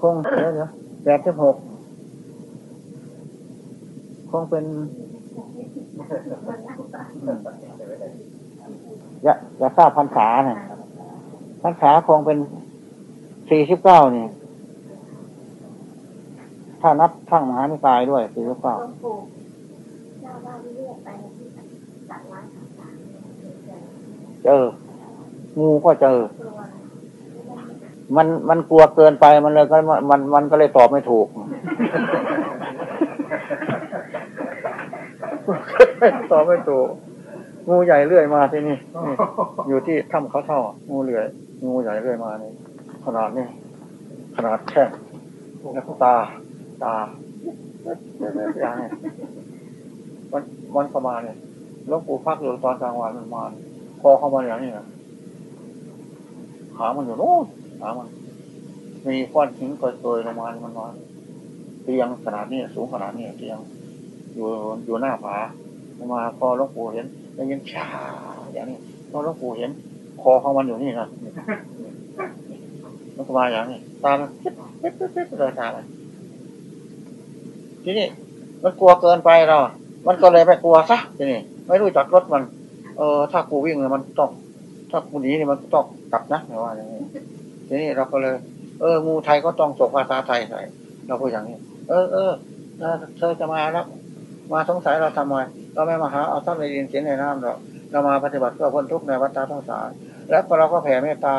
คงเดี๋ยวเดี๋ยวแปดสิบหกคงเป็นอย่าอย่าทราบพรรษาเนี่ยพรรษาคงเป็นสี่สิบเก้านี่ ถ้านับทั้งมหานิกายด้วยสี่สิบเก้าเจอ งูก็เจอ มันมันกลัวเกินไปมันเลยก็มันมันก็เลยตอบไม่ถูกตอบไม่ถูกงูใหญ่เลื่อยมาที่นี่อยู่ที่ถ้ำเขาเท่างูเลื่อยงูใหญ่เลื่อยมานี่ขนาดนี้ขนาดแค่แล้วตาตาอย่างนี้มันมันเข้ามาเนี่ยหลวงปู่พักอยู่ตอนกลางวันมันมาพอเข้ามาอย่างนี้นะขามันอยู่โน้ นขามันมีก้อนหินโกยๆลงมามันนอนเตียงขนาดนี้สูงขนาดนี้เตียง อยู่อยู่หน้าผามาพอหลวงปู่เห็นแล้วยังชาอย่างนี้พอหลวงปู่เห็นคอของมันอยู่นี่นะมันก็มาอย่างนี้ตามปิ๊บปิ๊บปิ๊บปิ๊บเลยตาเลยทีนี้มันกลัวเกินไปเรา มันก็เลยไปกลัวซะทีนี้ไม่รู้จักรถมัน เออ ถ้ากูวิ่งมันต้อง ถ้ากูหนีนี่มันต้องกลับนะไม่ว่าอย่างนี้ ทีนี้เราก็เลย เออ งูไทยก็ต้องส่งภาษาไทยใส่เราพูดอย่างนี้ เออเออเธอจะมาแล้วมาสงสัยเราทำไมเราไม่มาหาเอาทรัพย์ในดินเสินในน้ำหรอกเรามาปฏิบัติเพื่อพ้นทุกข์ในวัฏทั้งสาร แล้วเราก็แผ่เมตตา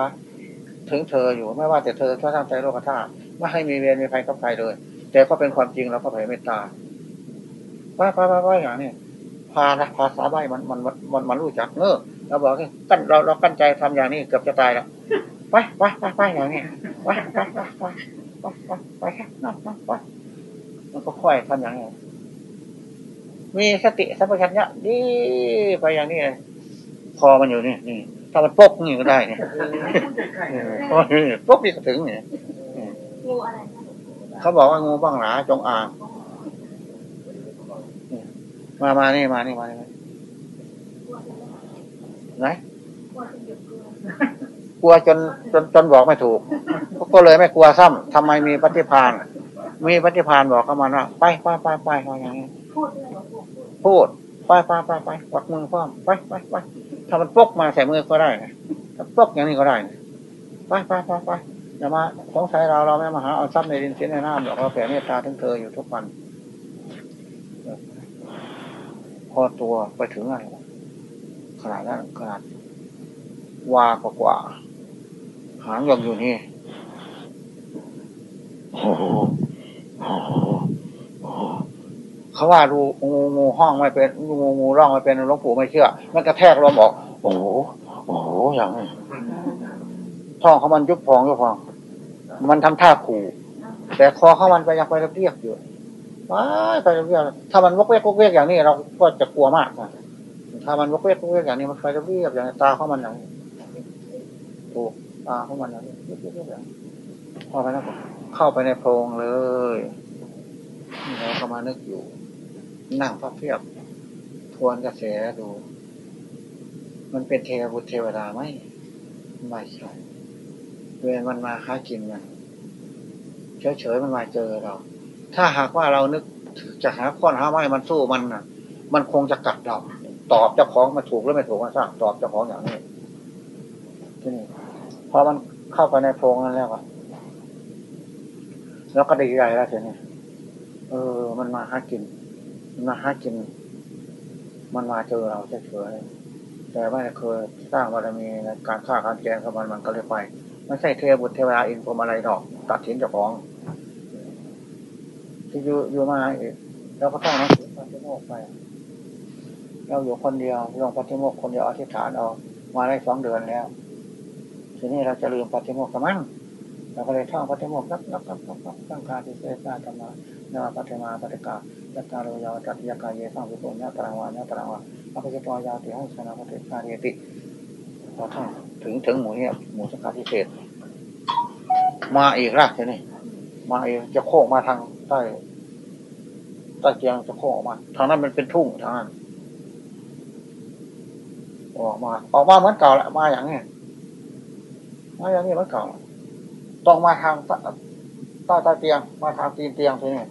ถึงเธออยู่ไม่ว่าแต่เธอทั่วทั้งใจโลกธาตุไม่ให้มีเวรมีภัยกับใครเลย แต่ก็เป็นความจริงเราก็แผ่เมตตาว่าว่าว่าว่าอย่างนี้พาภาษาใบมันมันมันมันรู้จักเนอะเราบอกกั้นเราเรากั้นใจทำอย่างนี้เกือบจะตายแล้ว ไปไปไปไปอย่างนี้ไปไปไปไปไปไปไปมันก็ค่อยทำอย่างนี้มีสติสัมปชัญญะดีไปอย่างนี้เลยคอมันอยู่นี่นี่ถ้ามันปกนี่ก็ได้เนี่ยปกนี่ก็ถึงเนี่ยงูอะไรเขาบอกว่างูบ้างหนาจงอางมามานี่มานี่มานี่ไหน กลัวจนจนจนบอกไม่ถูก ก็เลยไม่กลัวซ้ำทำไมมีปฏิพานมีปฏิพานบอกเขามาว่าไปไปไปไปอย่างนี้พูดไปไปไปไปวักมือพร้อมไปไปไปถ้ามันปกมาใส่มือก็ได้ถ้าปกอย่างนี้ก็ได้ไปไปไปไปอย่ามาสงสัยเราเราไม่มาหาเอาทรัพย์ในดินสินในน้ำหรอกเราแผ่เมตตาทั้งเธออยู่ทุกวันพอตัวไปถึงอะไรขนาดนั้นขนาดวากว่ากว่า หางยังอยู่นี่โอ้โหโอ้โหเขาว่าดูงูงูห้องไม่เป็นงูงูร่องไม่เป็นหลวงปู่ไม่เชื่อ มันกระแทกลมออก โอ้โหโอ้โหอย่างนี้ท้องเขามันยุบพองยุบพอง มันทำท่าขู่แต่คอเขามันไปยังไปเรียบอยู่ว้าไปเรียบถ้ามันวกเวกวกเวกอย่างนี้เราก็จะกลัวมากถ้ามันวกเวกวกเวกอย่างนี้มันไปเรียบอย่างตาเขามันอย่างถูก ตาเขามันอย่างนี้พอไปนะผมเข้าไปในโพรงเลยแล้วก็มานึกอยู่ นั่งพับเพียบ ทวนกระแสดู มันเป็นเทวบุตรเทวดาไหมไม่ใช่เวรมันมาค้ากินกันเฉยๆมันมาเจอเรา ถ้าหากว่าเรานึกจะหาข้อนหาไม้มันสู้มันน่ะ มันคงจะกัดเรา ตอบเจ้าของมาถูกหรือไม่ถูกมาสร้างตอบเจ้าของอย่างนี้ที่นี่ พอมันเข้าไปในโพรงนั้นแล้วอะแล้วก็ดีใจแล้วทีนี้เออ มันมาหากิน มันมาหากิน มันมาเจอเราเฉยๆแต่ไม่เคยสร้างบารมีในการฆ่าการแกงกับมันมันก็เลยไปไม่ใช่เทบุตรเทวดาอินพรมอะไรดอก ตัดสินเจ้าของที่อยู่อยู่มาอีกแล้วก็ต้องนักสือปฏิโมกไป เราอยู่คนเดียวลงปฏิโมกคนเดียวอธิษฐานเอามาได้สองเดือนแล้ว ทีนี้เราจะลืมปฏิโมกข์กันมั้งเราก็เลยท่องปฏิโมกนับนับนับนับนับตั้งคาที่เสดธรรมะนาปฏิมาปฏิกาจัตตาโยาวจัตยากายเยสังวิโกญญาตรังวาญาตรังวาอภิจตวายาติหัสนาปฏิกาเรติพอท่องถึงถึงหมู่เนี่ยหมู่สังฆาทิเศษมาอีกรากทีนี้มาอีกจะโค้งมาทางใต้ใต้เตียงจะโค้งออกมา ทางนั้นมันเป็นทุ่งทางนั้นออกมา ออกมาเหมือนเก่าแหละมาอย่างเนี้ย มาอย่างนี้มือนเก่าต้องมาทางใต้ใต้เตียง มาทางตีนเตียงทีนี้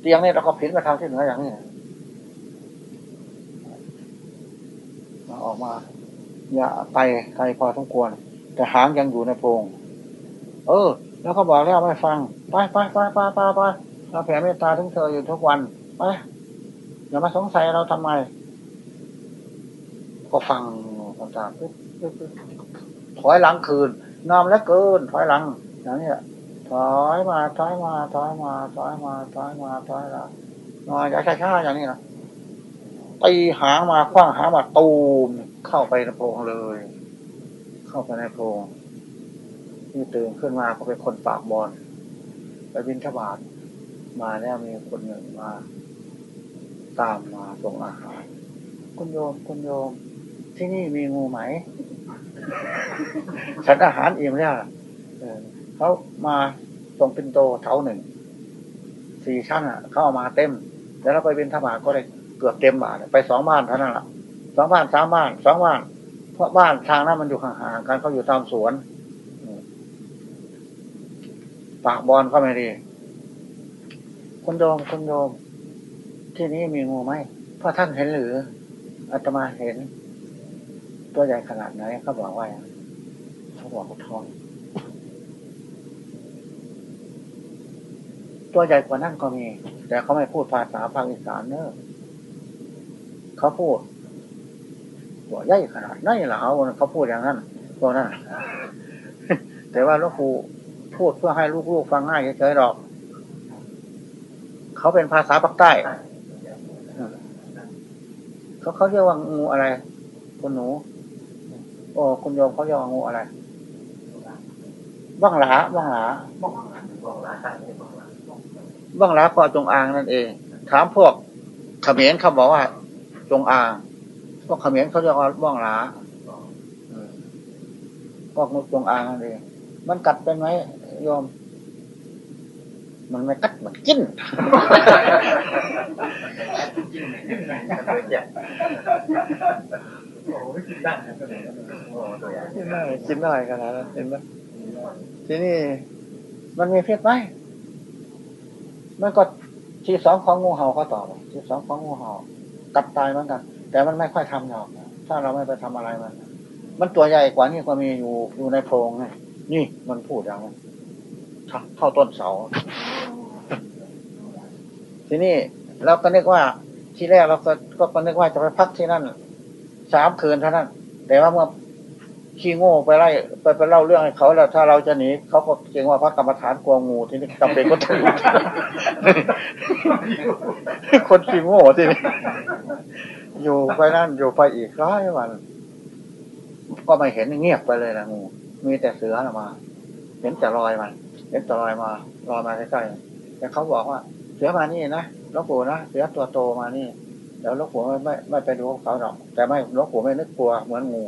เตียงนี่เราก็ผินมาทางที่เหนืออย่างนี้มาออกมา อย่าไกลไกลพอสมควร แต่หางยังอยู่ในโพรงเออ แล้วเขาบอกแล้วไม่ฟัง ไปไปไปไปไปไปเราแผ่เมตตาถึงเธออยู่ทุกวันไปอย่ามาสงสัยเราทำไม ก็ฟังต่างๆ ถอยหลังคืนนอมแล้วเกิน ถอยหลัง อย่างนี้ถอยมาถอยมาถอยมาถอยมาถอยมาถอยหละมาอย่าช้าๆอย่างนี้นะตีหางมาคว้างหางมาตูมเข้าไปในโพรงเลย เข้าไปในโพรงที่ตื่นขึ้นมาก็เป็นคนปากบอลไปบินทบาทมาแล้วมีคนหนึ่งมา ตามมาส่งอาหาร คุณโยมคุณโยม ที่นี่มีงูไหม ฉันอาหารอิ่มแล้วเขามาส่งเป็นโตเท่าหนึ่งสี่ชั้นอะเข้ามาเต็ม แล้วเราไปบินทบาก็เลยเกือบเต็มบาทไปสองบ้านเท่านั้นแหละสองบ้านสามบ้านสองบ้าน เพราะบ้านทางนั้นมันอยู่ห่างๆกันเขาอยู่ตามสวนปากบอลก็ไม่ดีคุณโยมคุณโยมที่นี้มีงูไหมพ่อท่านเห็นหรืออาตมาเห็น ตัวใหญ่ขนาดไหนเขาบอกว่าเขาบอกเขาทอง ตัวใหญ่กว่านั่นก็มี แต่เขาไม่พูดภาษาภาคอีสานเนอะเขาพูด ตัวใหญ่ขนาดนั่นเหรอเขาพูดอย่างนั้นตัวนั้นแต่ว่าลูกครูพูดเพื่อให้ลูกๆฟังง่ายเฉยๆหรอก เขาเป็นภาษาภาคใต้เขาเขาเรียกว่างูอะไรคุณหนู โอ้คุณโยมเขาเรียกว่างูอะไรบ้างหลาบ้างหลาบ้างหลาก็จงอางนั่นเอง ถามพวกเขมรเขาบอกว่า จงอางพวกเขมรเขาเรียกว่าบ้างหลาพวกงูจงอางนั่นเองมันกัดเป็นไหมโยม มันไม่กัดมันกิน กินได้กินได้ขนาดนั้นเห็นไหมทีนี้มันมีเพศไหมมันก็ที่สองของงูเห่าเขาตอบที่สองของงูเห่ากัดตายเหมือนกัน แต่มันไม่ค่อยทำหรอกถ้าเราไม่ไปทำอะไรมัน มันตัวใหญ่กว่านี่ก็มีอยู่อยู่ในโพรงไงนี่มันพูดอย่างนั้นเข้าต้นเสา ทีนี้เราก็นึกว่าที่แรกเราก็ก็นึกว่าจะไปพักที่นั่น สามคืนเท่านั้น แต่ว่าเมื่อขี้โง่ไปไล่ไปไปเล่าเรื่องให้เขาแล้วถ้าเราจะหนีเขาก็เกรงว่าพระกรรมฐานกลัวงูที่นี่จำเป็นก็ต้องคนขี้โง่ที่นี่อยู่ไปนั่นอยู่ไปอีกร้อยวัน ก็ไม่เห็นเงียบไปเลยนะงูมีแต่เสือมา เห็นแต่รอยมันเห็นแต่รอยมารอยมาใกล้ๆแต่เขาบอกว่า เสือมานี่นะลูกปู่นะเสือตัวโตมานี่ แล้วลูกปู่ไม่ไม่ไม่ไปดูเขาหรอก แต่ไม่ลูกปู่ไม่นึกกลัวเหมือนงู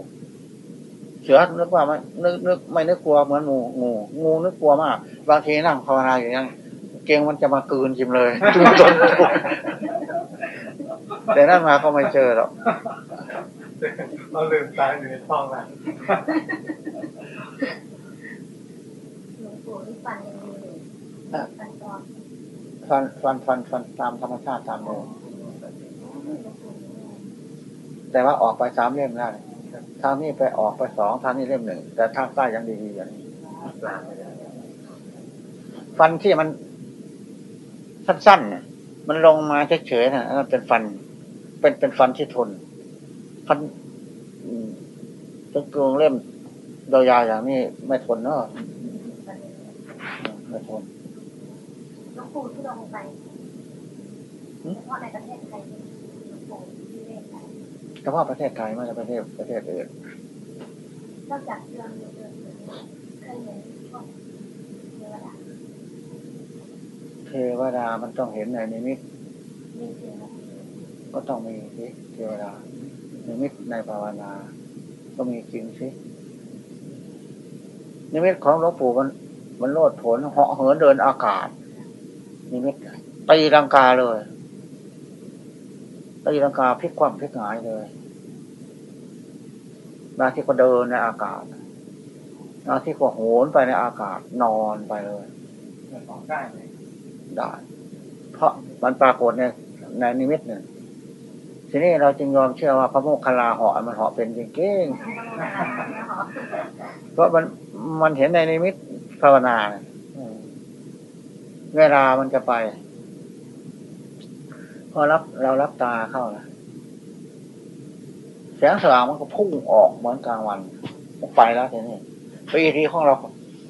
เสือนึกว่าไม่นึกนึกไม่นึกกลัวเหมือนงูงู งูนึกกลัวมาก บางทีนั่งภาวนาอย่างนี้เก่งมันจะมากืนจิมเลยแต่นั่นมาก็ไม่เจอหรอกเราลืมตาอยู่ในท้องแล้วฟันฟันฟันฟันตามธรรมชาติตามโล แต่ว่าออกไปสามเล่มแล้วทางนี้ไปออกไปสองทางนี้เล่มหนึ่งแต่ทางใต้ยังดีๆอย่างนี้ฟันที่มันสั้นๆมันลงมาเฉยๆนะนั่นเป็นฟัน เป็นเป็นฟันที่ทน ฟันเป็นกรงเล่มยาวๆอย่างนี้ไม่ทนเนอะไม่ทนหลวงปูที่ลงไปเฉพาะในประเทศไทย เฉพาะประเทศไทยไม่ใช่ประเทศประเทศอื่นนอกจากเรื่องเรื่องเคยเห็นพวกเทวดาเทวดามันต้องเห็นในนิมิตก็ต้องมีสิเทวดานิมิตในภาวนา ก็มีจริงสินิมิตของหลวงปู่มัน มันโลดผลเหาะเหินเดินอากาศนิมิตตีรังกาเลย ตีลังกาพลิกความพลิกหายเลยบาที่ก็เดินในอากาศอาที่ก็โหนไปในอากาศนอนไปเลยได้ไหมได้ เพราะมันปรากฏในในนิมิตหนึ่งทีนี้เราจึงยอมเชื่อว่าพระโมคคัลลาเหาะมันเหาะเป็นจริงๆเพราะมันมันเห็นในนิมิตภาวนา เวลามันจะไป พอรับเรารับตาเข้านะแสงสว่างมันก็พุ่งออกเหมือนกลางวันไปแล้วทีนี้ปีทีของเรา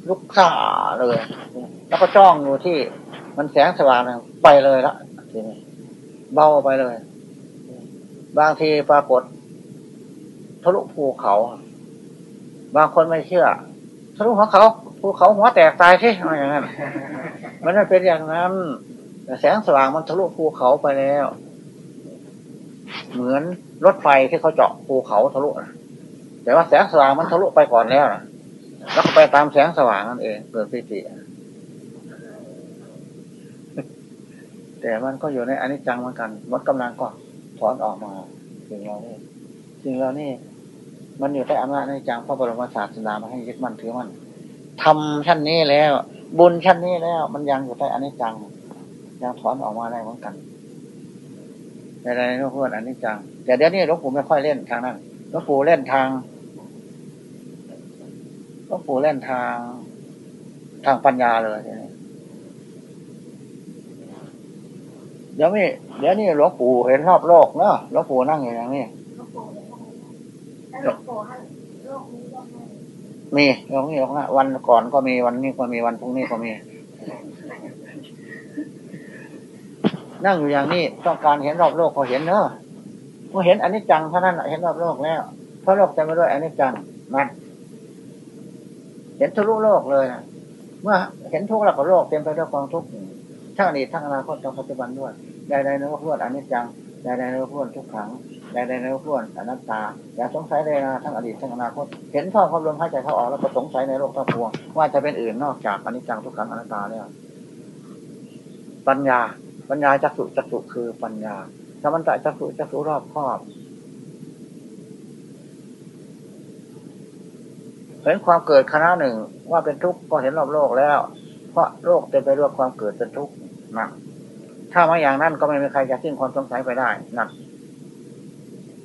ลุกซ่าเลย แล้วก็จ้องอยู่ที่มันแสงสว่างนะไปเลยละทีนี้เบาไปเลย บางทีปรากฏทะลุภูเขา บางคนไม่เชื่อทะลุหัวเขาภูเขาหัวแตกตายที่อะไรอย่างนั้นมันไม่เป็นอย่างนั้น แต่แสงสว่างมันทะลุภูเขาไปแล้ว เหมือนรถไฟที่เขาเจาะภูเขาทะลุนะแต่ว่าแสงสว่างมันทะลุไปก่อนแล้วนะแล้วก็ไปตามแสงสว่างนั่นเองเกิดปิติแต่มันก็อยู่ในอนิจจังเหมือนกันมดกำลังก็ถอนออกมาสิ่งเรานี่สิ่งเรานี่ มันอยู่ใต้อำนาจอนิจจังพระบรมศาสนามาให้ยึดมั่นถือมั่นทำชั้นนี้แล้ว บุญชั้นนี้แล้ว มันยังอยู่ใต้อนิจจัง ยังถอนออกมาได้เหมือนกันในในนู้นพูดอนิจจัง แต่เดี๋ยวนี้หลวงปู่ไม่ค่อยเล่นทางนั้นหลวงปู่เล่นทางหลวงปู่เล่นทาง ทางปัญญาเลยทีนี้เดี๋ยวนี้เดี๋ยวนี้หลวงปู่เห็นรอบโลกเนาะหลวงปู่นั่งอยู่อย่างนี้หลวงปู่เลยแล้วหลวงปู่ให้โลกนี้โลกนั้นมีหลวงนี้หลวงนะวันก่อนก็มีวันนี้ก็มีวันพรุ่งนี้ก็มี นั่งอยู่อย่างนี้ ต้องการเห็นรอบโลกก็เห็นเนอะเมื่อเห็นอนิจจังเท่านั้นเห็นรอบโลกแล้วเพราะโลกเต็มไปด้วยอนิจจังมันเห็นทะลุโลกเลยนะเมื่อเห็นทุกข์แล้วก็โลกเต็มไปด้วยความทุกข์ทั้งอดีตทั้งอนาคตทั้งปัจจุบันด้วยใดๆนึกว่าพูดอนิจจังใดๆนึกว่าพูดทุกขังใดๆนึกว่าพูดอนัตตาอย่าสงสัยเลยนะทั้งอดีตทั้งอนาคต เห็นท่อความลมหายใจเข้าออกแล้วก็สงสัยในโลกทั้งปวงว่าจะเป็นอื่นนอกจากอนิจจังทุกขังอนัตตาแล้วปัญญา ปัญญาจักสุจักสุคือปัญญาสมันตะจักสุจักสุรอบครอบเห็นความเกิดคณะหนึ่งว่าเป็นทุกข์ก็เห็นรอบโลกแล้ว เพราะโลกเต็มไปด้วยความเกิดเป็นทุกข์นะถ้ามาอย่างนั้นก็ไม่มีใครจะสิ้นความสงสัยไปได้นะ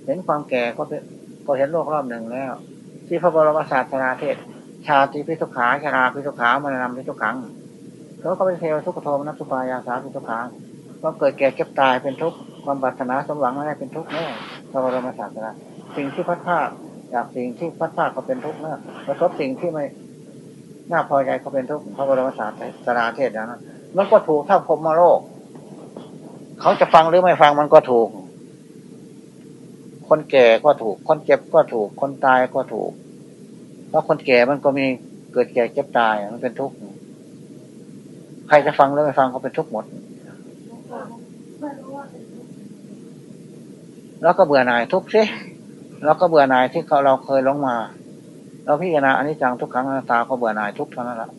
เห็นความแก่ก็เป็นก็เห็นโลกรอบหนึ่งแล้ว ที่พระบรมศาสนาเทศ ชาติพิทุขาชราพิทุขามานำพิทุขังเขาก็เป็นเทวทุกขโทมนัสสุปายาสาพิทุขา ความเกิดแก่เก็บตายเป็นทุกข์ความปรารถนาสมหวังไม่ได้เป็นทุกข์แน่พระบรมศาสนาสิ่งที่พัดพาดจากสิ่งที่พัดพาก็เป็นทุกข์นะประสบสิ่งที่ไม่น่าพอใจก็เป็นทุกข์พระบรมศาสนาเทศน์นั้นมันก็ถูกเท่าพรหมโลก เขาจะฟังหรือไม่ฟังมันก็ถูก คนแก่ก็ถูก คนเจ็บก็ถูก คนตายก็ถูก เพราะคนแก่มันก็มีเกิดแก่เจ็บตายมันเป็นทุกข์ใครจะฟังหรือไม่ฟังก็เป็นทุกข์หมด หลวงปู่ไม่รู้ว่าเป็นทุกข์ แล้วก็เบื่อหน่ายทุกสิแล้วก็เบื่อหน่ายที่เราเคยลงมา เราพิจารณาอนิจจังทุกครั้งอนัตตาก็เบื่อหน่ายทุกเท่านั้นแหละ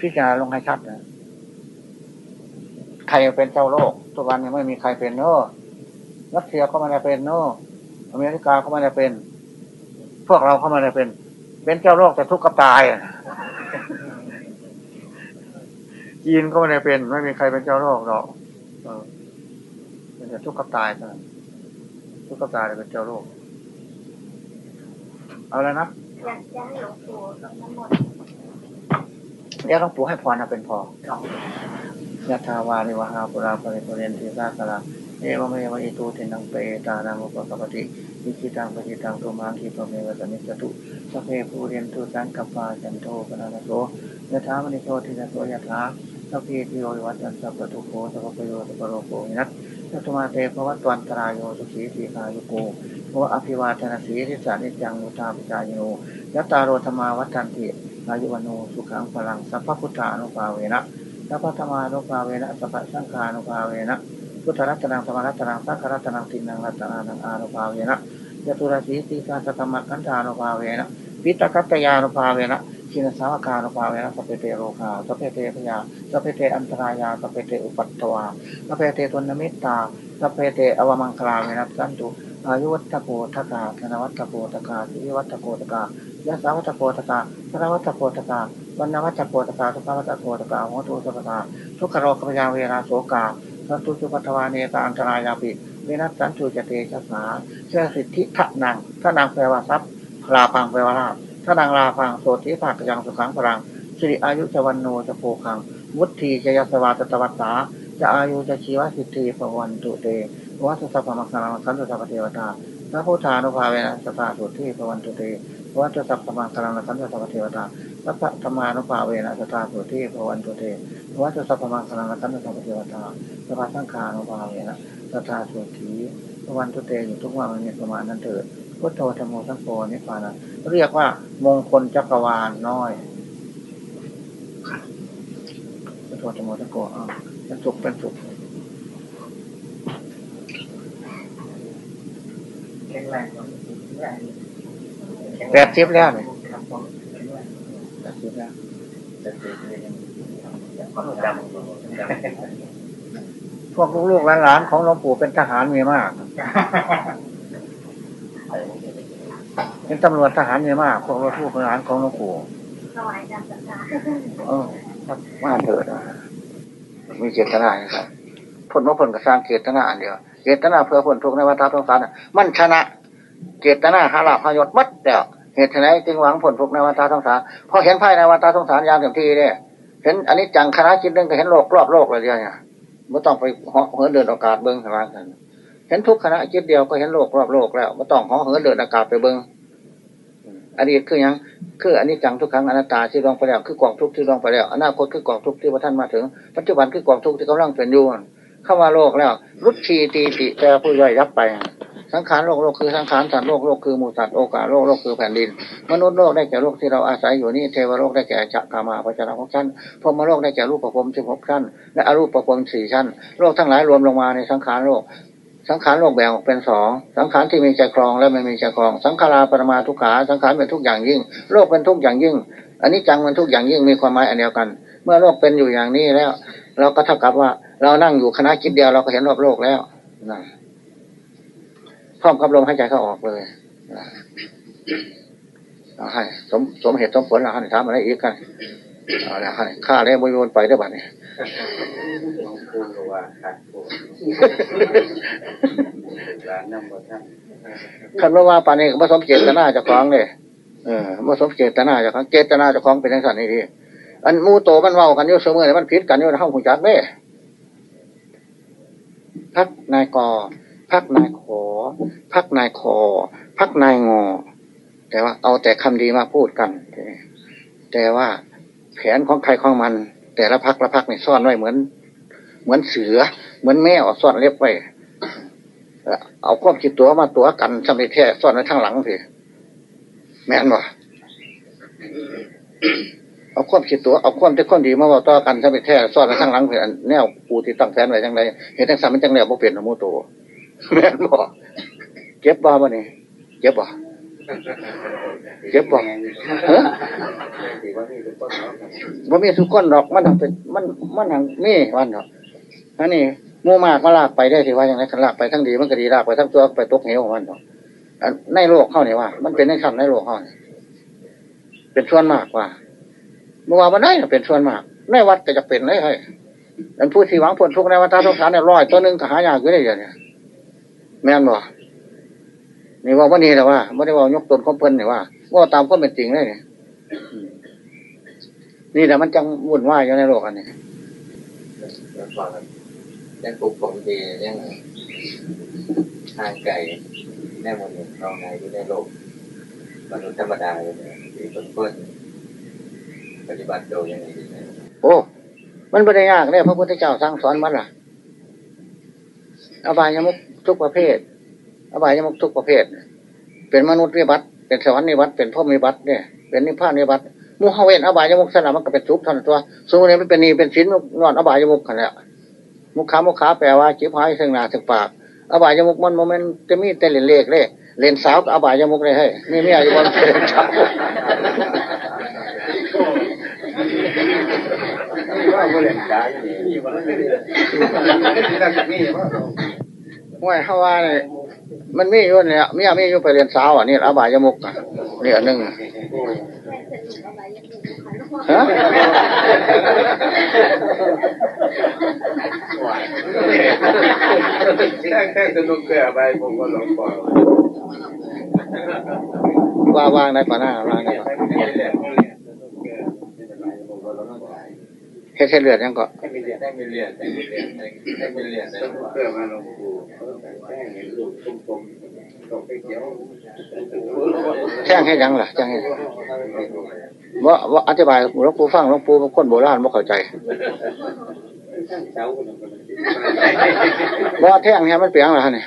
พิจารณาลงให้ชัดนะใครเป็นเจ้าโลกทุกวันนี้ไม่มีใครเป็นเนอะรัสเซียก็ไม่ได้เป็นเนอะอเมริกาก็ไม่ได้เป็น พวกเราก็ไม่ได้เป็น เป็นเจ้าโลกแต่ทุกข์กับตายอะจีนก็ไม่ได้เป็น ไม่มีใครเป็นเจ้าโลกหรอก แต่ทุกข์กับตายเท่านั้นทุกข์กับตายเป็นเจ้าโลกเอาแล้วนะอยากจะให้หลวงปู่ลงน้ำมนต์เดี๋ยวต้องปลูกให้พรนะเป็นพอยะถาวาริวหาปุราปริปุเรนติสาคาราเอวเมวะอิตูเทนังเปตานังอุปกปติวิจิตังปจิตังตุมาคีปะเมวะสมิจตุสพเพภูเรียนตุสังกัปปาจันโทปนาโสยะถามณิโชตินะโสยะถาสัพเพติโยวิวัตตันสัพพะทุโคสัพพะโยสัพพะโรโกวินั สยัตมาเตภวัตวันตรายโยสุขีสีขายุโกภวะอภิวาทนาสีทิสานิจังมุตาปิจายโนยัตตาโรธรรมาวัฏันติอายุวโนสุขังพลังสัพพพุทธานุภาเวนะสัพพธรรมานุภาเวนะสัพพสังฆานุภาเวนะพุทธรัตนังธรรมรัตนังสังฆรัตนังตินังรัตนานังอานุภาเวนะยตุราสีติกาสตมะคันธานุภาเวนะปิตกัตยานุภาเวนะ ชินสาวกานุภาเวนะสเพเตโรคาสเพเตพยาสเพเตอันตรายาสเพเตอุปัตตวาสเพเตตุนมิตตาสเพเตอวมังคลาเวนะสันตุอายุวัตโกทกาธนวัตโกทกาสิวัตโกทกายะสาวัตโพตกาสารวัตโพตกาวันนวัตโพตกาสุภวัตโพตกาหัวตุสัพพาทุกขโรคปยาเวราโสกาสัตุจุปัตวาเนตาอันตรายาปิเวนัสสันตุจเตชะสาเชื่อสิทธิทะนังทะนังแปลว่าทรัพย์ลาพังแปลว่าลาภ ทนังลาพังโสติภาคยังสุขังพลังสิริอายุจวันโนจะโพคังวุฒิจยสวาตตวัตตาจะอายุจะชีวสิทธิปวันตุเตวัตสัพพมังคลังสันตุสัพพเทวตาพระพุทธานุภาเวนะสตาสุทธิปวันตุเตวัตสัพพมังคลังสันตุสัพพเทวตาพระธรรมานุภาเวนะสตาสุทธิปวันตุเตวัตสัพพมังคลังสันตุสัพพเทวตาพระสังฆานุภาเวนะสตาสุทธิปวันตุเตอยู่ทุกวันมันมีประมาณนั้นเถิด พุทโธธรรมโมสังโฆนิพพานะเรียกว่ามงคลจักรวาลน้อยพุทโธธรรมโมสังโฆอ่าเป็นสุขเป็นสุขแข็งแรงครับแข็งแรงแปดสิบแล้วเนี่ยครับผมแข็งแรงแปดสิบแล้วแต่เด็กๆยังความจำจำพวกลูกๆหลานๆของหลวงปู่เป็นทหารมีมาก เป็นตำรวจทหารมีมากพวกลูกๆหลานของหลวงปู่ถวายจำสัญญาเออมาเถิดมีเจตนาครับผลว่าผลกับสร้างเจตนาอันเดียวเจตนาเพื่อผลทุกข์ในวัฏสงสารน่ะมันชนะเจตนาหาลาภยศมัดเดียวเหตุไหนจึงหวังผลทุกข์ในวัฏสงสารพอเห็นภายในวัฏสงสารอย่างเต็มที่เนี่ยเห็นอันนี้จังคณะคิดเรื่องก็เห็นโลกรอบโลกเลยเดียวเนี่ยไม่ต้องไปเหาะเหินเดินอากาศเบิ้งสบายกันเห็นทุกคณะคิดเดียวก็เห็นโลกรอบโลกแล้วไม่ต้องหาะเหินเดินอากาศไปเบิ้งอันนี้คือยังคืออันนี้จังทุกครั้งอนัตตาที่ลงไปแล้วคือกองทุกที่ลงไปแล้วอนาคตคือกองทุกที่พระท่านมาถึง ปัจจุบันคือกองทุกที่กำลังเป็นอยู่เข้ามาโลกแล้ว รุดชีตีติแปลผู้ย่อยยับไป สังขารโลกโลกคือสังขารสัตว์โลกโลกคือมูสัตว์โอกาสโลกโลกคือแผ่นดิน มนุษย์โลกได้แก่โลกที่เราอาศัยอยู่นี่เทวโลกได้แก่จักรามาพระจ้าของชั้นพรหมโลกได้แก่รูปประพรมสิบหกชั้นและอรูปประพรมสี่ชั้นโลกทั้งหลายรวมลงมาในสังขารโลก สังขารโลกแบ่งออกเป็นสองสังขารที่มีใจครองและไม่มีใจครอง สังขาราปรมาทุกขาสังขารเป็นทุกอย่างยิ่ง โลกเป็นทุกอย่างยิ่งอันนี้จังมันทุกอย่างยิ่งมีความหมายอันเดียวกัน เมื่อโลกเป็นอยู่อย่างนี้แล้ว เราก็เท่ากับว่า เรานั่งอยู่คณะคิดเดียวเราก็เห็นรอบโลกแล้วนะพร้อมกับลมหายใจเข้าออกเลยเอาให้สมสมเหตุสมผลเราให้ถามอะไรอีกกันเอาละให้ข้าได้บริวารไปได้บัดเนี่ย หลวงปู่ว่าขาดปู่ร้านนำบ่ท่านคันว่าว่าปานนี้ก็บ่สมเจตนาจะคล้าของเลยเออบ่สมเจตนาจะคล้าของเจตนาจะคล้าของเป็นอย่างสันนี่ทีอันมูโตมันเว้ากันอยู่เสมอเนี่ยมันผิดกันอยู่ในห้องหูจักเด้พักนายกอพักนายขอ พักนายคอ พักนายงอ แต่ว่าเอาแต่คำดีมาพูดกัน แต่ว่าแผนของใครของมัน แต่ละพักละพักนี่ซ่อนไว้เหมือน เหมือนเสือ เหมือนแมวซ่อนเล็บไว้เอาความคิดตัวมาตัวกันสำเร็จแท้ซ่อนไว้ข้างหลังสิแม่นบ่เอาความคิดตัวเอาความที่ความดีมาบอกต่อกันสำเร็จแท้ซ่อนไว้ข้างหลังเพื่อนแนวปูที่ตั้งแผนไว้จังไรเห็นทั้งสามมันจังแนวบ่เปลี่ยนโมโตแม่นบ่เจ็บบ่บ่นี่เจ็บบ่ เจ็บบ่ฮะที่ว่าที่ทุกคนเนาะบ่มีทุกคนดอกมันทำเป็นมันมันทางมีวันเนาะอันนี้มู่มากมาลากไปได้สิว่าอย่างไรคันลากไปทั้งดีมันก็ดีลากไปทั้งตัวไปตกเหวของมันเนาะอันในโลกเข้าเนี่ยว่า มันเป็นในขั้นในโลกเข้าเนี่ยเป็นส่วนมากกว่าเมื่อวานวันไหนน่ะเป็นส่วนมากในวัดก็จะเป็นเลยให้อันผู้ที่หวังผลทุกในวัฏสงสารเนี่ยร้อยตัวหนึ่งก็หายากอยู่ได้เดี๋ยวนี้แม่นบ่ นี่ว่าวันนี้แต่ว่าไม่ได้ว่ายกตนของเพิ่นเนี่ยว่าว่าตามความเป็นจริงเลยเนี่ยนี่แหละมันจังวุ่นวายอยู่ในโลกอันนี้แล้วก่อนยังปลุกผมดียังทางไก่แน่มนุษย์เราไงอยู่ในโลกมนุษย์ธรรมดาเลยเนี่ยที่เพิ่นปฏิบัติตัวยังไงดีเนี่ยโอ้มันไม่ได้ยากเลยพระพุทธเจ้าสั่งสอนมันล่ะอบายมุกทุกประเภท อบายมุกทุกประเภท เป็นมนุษย์นิบัติเป็นสวรรค์นิบัติเป็นพ่อมนิบัติเนี่ย เป็นนิพพานนิบัติมูเฮาเวนอบายมุกสนามมันก็เป็นทุกข์เท่านั้นตัวสมมติมันเป็นนี่เป็นชิ้นนอนอบายมุกกันแล้วมุขขามุขขาแปลว่าจิบหายถึงหน้าถึงปาก อบายมุกมันโมเมนต์จะมีแต่เล่นเลขเลยเล่นสาวกับอบายมุกเลยให้นี่ไม่อายุวันเป็นสาวว่าบ่เล่นกายนี่บ่เล่นนี่นี่ว่าห่วยเขาว่าเนี่ย มันมีอยู่เนี่ยมีมีอยู่ไปเรียนสาวอะนี่อบายมุกอะนี่อันหนึ่งโอ้แค่สนุกอะไรยังอยู่ค่ะลูกฮะแค่แค่สนุกเกลือไปผมก็หลงปล่อยว่าวางในก่อนหน้าวางในก่อน เฮ็ดเส้นเลือดยังก็ได้มีเรียนได้มีเรียนได้มีเรียนได้มีเรียนได้เพื่อมาหลวงปู่แจ้งเห็นลูกตุ้มตุ้มตกไปเกี่ยวแท่งให้ยังล่ะแท่งให้ว่าว่าอธิบายหลวงปู่ฟังหลวงปู่เป็นคนโบราณไม่เข้าใจเช้าคนว่าแท่งเนี่ยมันเปลี่ยนอะไรเนี่ย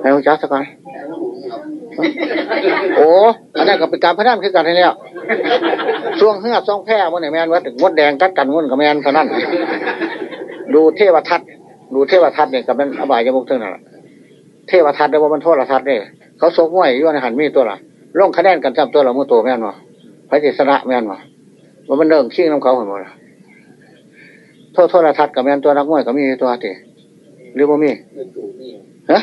ให้รู้จักสักก่อนโอ้อันนั้นก็เป็นการพนันคือกันให้แล้วช่วงเฮือกช่วงแพร่มันเนี่แมนว่าถึงมดแดงกัดกันมันกับแมนเท่านั้นดูเทวทัศน์ดูเทวทัศน์เนี่ยกับมันอบายยมุกเท่านั้นล่ะเทวทัศน์เนี่ยว่ามันโทษละทัศน์เนี่ยเขาโสกมวยยู่ในหันมีตัวละลงคะแนนกันจำตัวละมือตัวแม่นวะพระเจษณะแม่นวะว่ามันเดิงชิงน้ำเขาเหมือนกันโทษโทษละทัศน์กับแม่นตัวนักมวยก็มีตัวติหรือว่ามีฮะ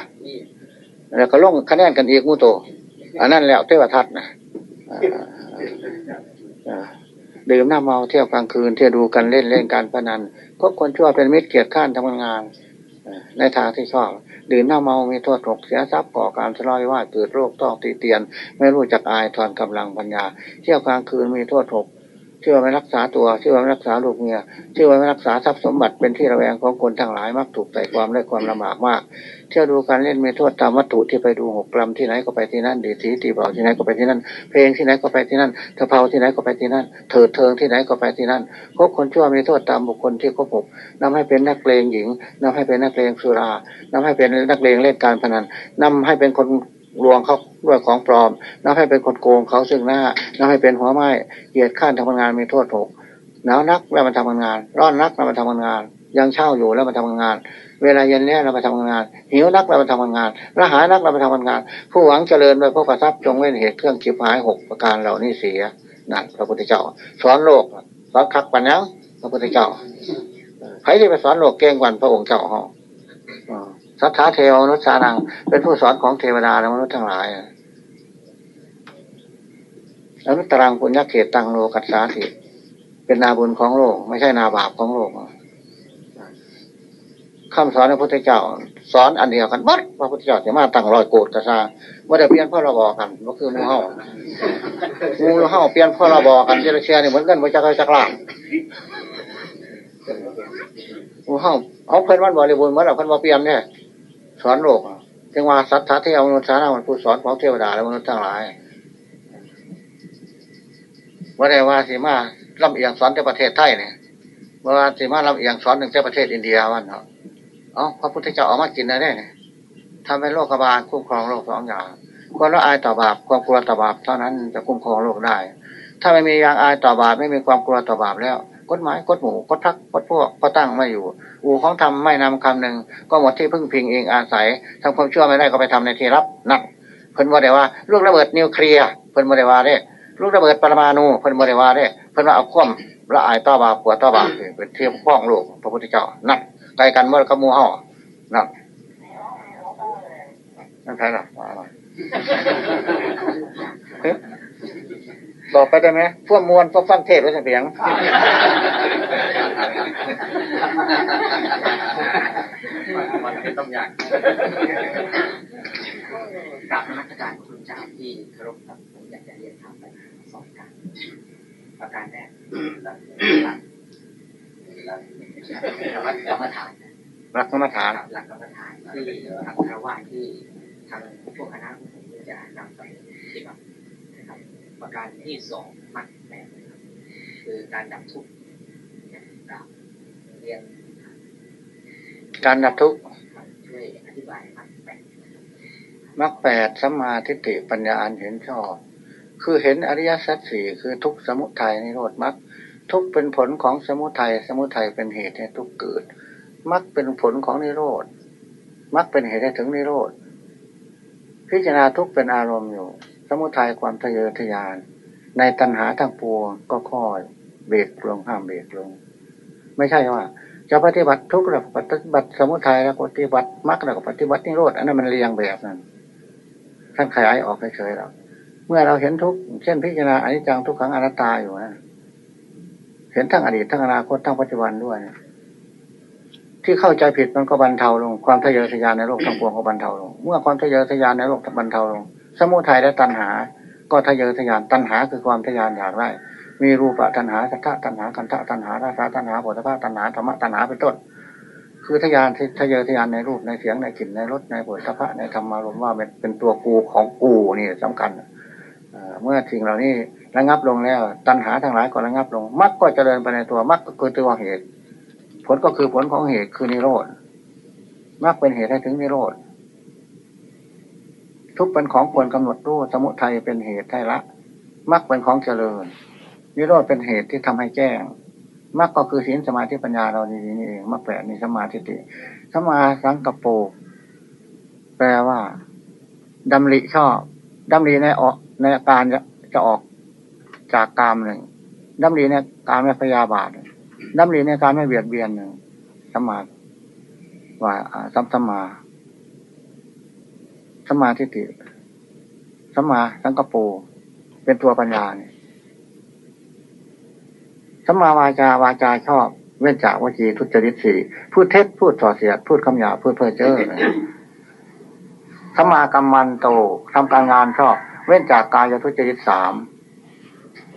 แล้วก็ลงคะแนนกันอีกมือตัวอันนั้นแล้วเทวทัศน์นะดื่มน้ำเมาเที่ยวกลางคืน เที่ยวดูกันเล่นเล่นการพนันพวกคนชั่วเป็นมิตรเกียรติข้านทำงานในทางที่ชอบดื่มน้ำเมามีโทษหกเสียทรัพย์ก่อการทะเลาะวิวาทเกิดโรคต้องตีเตียน ไม่รู้จักอายทอนกำลังปัญญา เที่ยวกลางคืนมีโทษหก ชื่อว่าไม่รักษาตัวเชื่อว่าไม่รักษาลูกเมียเชื่อว่าไม่รักษาทรัพย์สมบัติเป็นที่ระแวงของคนทั้งหลายมักถูกใส่ความและความลำบากมาก เที่ยวดูการเล่นมีโทษตามวัตถุที่ไปดูหกกรัมที่ไหนก็ไปที่นั่นดีทีตีเบาที่ไหนก็ไปที่นั่น เพลงที่ไหนก็ไปที่นั่นตะเภาที่ไหนก็ไปที่นั่น เถิดเทิงที่ไหนก็ไปที่นั่นพบคนชั่วมีโทษตามบุคคลที่คบหกนำให้เป็นนักเลงหญิงนำให้เป็นนักเลงสุรานำให้เป็นนักเลงเล่นการพนันนำให้เป็นคน ลวงเขาด้วยของปลอมนำให้เป็นคนโกงเขาซึ่งหน้านำให้เป็นหัวไม้เหยียดข้านทำงานมีโทษหกหนาวนักแล้วมาทำงาน ร้อนนักแล้วมาทำงาน ยังเช่าอยู่แล้วมาทำงาน เวลาเย็นแล้วเรามาทำงาน หิวนักเรามาทำงานระหายนักเรามาทำงาน ผู้หวังเจริญโดยพระประทับจงเว้นเหตุเครื่องคิบหายหกประการเหล่านี้เสียนั่นพระพุทธเจ้าสอนโลกสอนคักปัญญาพระพุทธเจ้าใครที่ไปสอนโลกเก่งกว่าพระองค์เจ้าห้อง สัทธาเทวนุสานัง เป็นผู้สอนของเทวดาและมนุษย์ทั้งหลายอนุตตรังปุญญเขตตังโลกัสสาสิเป็นนาบุญของโลก ไม่ใช่นาบาปของโลกคำสอนพระพุทธเจ้า สอนอันเดียวกันหมัดพระพุทธเจ้าจะมาตั้งรอยโกรธกระซาเมื่อได้เปลี่ยนพ่อระบอกันก็คือมูเฮามูเฮาเปลี่ยนพ่อระบอกันเจรเชียนี่เหมือนกันพระเจ้าจักรลาหมูเฮาเอาเพิ่นวันบริบูรณ์เมื่อเราเพิ่นมาเปลี่ยนเนี่ย สอนโลกจึงว่าสัทธาเทวมนุษย์สานามันผู้สอนของเทวดาและมนุษย์ทั้งหลายว่าได้ว่าสีมาลำเอียงสอนแต่ประเทศไทยเนี่ยว่าสีมาลำเอียงสอนถึงแต่ประเทศอินเดียวันเนาะอ๋อพระพุทธเจ้าเอามากินได้เนี่ยทำให้โลกบาลคุ้มครองโลกสองอย่างความละอายต่อบาปความกลัวต่อบาปเท่านั้นจะคุ้มครองโลกได้ ถ้าไม่มียางอายต่อบาปไม่มีความกลัวต่อบาปแล้ว กฎหมายกฎหมู่กฎทักกฎพวกก็ตั้งไม่อยู่ อูของทำไม่นำคำหนึ่งก็หมดที่พึ่งพิงเองอาศัยทำความชั่วไม่ได้ก็ไปทำในที่รับนั่นเพิ่นบอกได้ว่าลูกระเบิดนิวเคลียร์เพิ่นบอกได้ว่าเด้ลูกระเบิดปรมาณูเพิ่นบอกได้ว่าเด้เพิ่นว่าเอาความละอายต่อบาปกลัวต่อบาปเป็นเทียมพ้องโลกพระพุทธเจ้านั่นไกลกันเมื่อกระมูห่อนั่นนั่นใช่หรอ บอกไปได้ไหมพวกมวลพวกฟังเทศไว้เสียงมันไม่ต้องยากกราบนมัสการพระคุณเจ้าที่เคารพครับผมอยากจะเรียนถามปัญหาสองการประการแรกหลักหลักหลักกรรมฐานรักกรรมฐานหลักกรรมฐานที่ทางคารวะที่ทางพวกคณะของผมจะนำไปปฏิบัตินะครับ ประ การที่สองมัดแปดนะครับคือการดับทุกข์กราเรียนการดับทุกข์ช่วยอธิบายมัดแปดมรรคแปดสัมมาทิฏฐิปัญญาอันเห็นชอบ คือเห็นอริยสัจสี่คือทุกข์สมุทัยนิโรธมรรคทุกข์เป็นผลของสมุทัยสมุทัยเป็นเหตุให้ทุกข์เกิดมรรคเป็นผลของนิโรธมรรคเป็นเหตุให้ถึงนิโรธพิจารณาทุกข์เป็นอารมณ์อยู่ สมุทัยความทะเยอทะยาน ในตัณหาทั้งปวงก็ค่อยเบรกลงห้ามเบรกลง ไม่ใช่ว่า จะปฏิบัติทุกข์แล้วปฏิบัติสมุทัยแล้วปฏิบัติมรรคแล้วปฏิบัตินิโรธอันนั้นมันเรียงแบบนั้นท่านขยายออกเฉยๆแล้วเมื่อเราเห็นทุกเช่นพิจารณาอนิจจังทุกขังอนัตตาอยู่นะเห็นทั้งอดีตทั้งอนาคตทั้งปัจจุบันด้วยนะที่เข้าใจผิดมันก็บรรเทาลง ความทะเยอทะยานในโลกทั้งปวงก็บรรเทาลง เมื่อความทะเยอทะยานในโลกบรรเทาลง สมุทัยและตัณหา ก็ทะเยอทะยานตัณหาคือความทะยานอยากได้มีรูปตัณหาสัทธะตัณหาคันธะตัณหาราคะตัณหาโผฏฐะตัณหาธรรมะตัณหาเป็นต้น คือทะยานทะเยอทะยานในรูปในเสียงในกลิ่นในรสในโผฏฐะในธรรมารมว่าเป็นเป็นตัวกูของกูนี่สำคัญเมื่อสิ่งเหล่านี้ระงับลงแล้ว ตัณหาทั้งหลายก็ระงับลงมรรคก็เจริญไปในตัวมรรคก็คือตัวเหตุ ผลก็คือผลของเหตุคือนิโรธมรรคเป็นเหตุให้ถึงนิโรธ ทุกเป็นของควรกำหนดรู้สมุทัยเป็นเหตุให้ละมรรคเป็นของเจริญนิโรธเป็นเหตุที่ทำให้แจ้งมรรคก็คือศีลสมาธิปัญญาเราดีนี่เองมรรคแปดนี่สมาธิติสมาสังกปรแปลว่าดำริชอบดำริในออกในการจะจะออกจากกามหนึ่งดำริในการไม่พยาบาทดำริในการไม่เบียดเบียนหนึ่งสมาว่าสัมสมา สมาธิติสมาสังกปรเป็นตัวปัญญาเนี่ยสมาวาจาวาจาชอบ เว้นจากวจีทุจริตสี่พูดเท็จพูดส่อเสียด พูดคำหยาพูดเพ้อเจ้อสมากรรมันโตทำการงานชอบ เว้นจากกายทุจริตสาม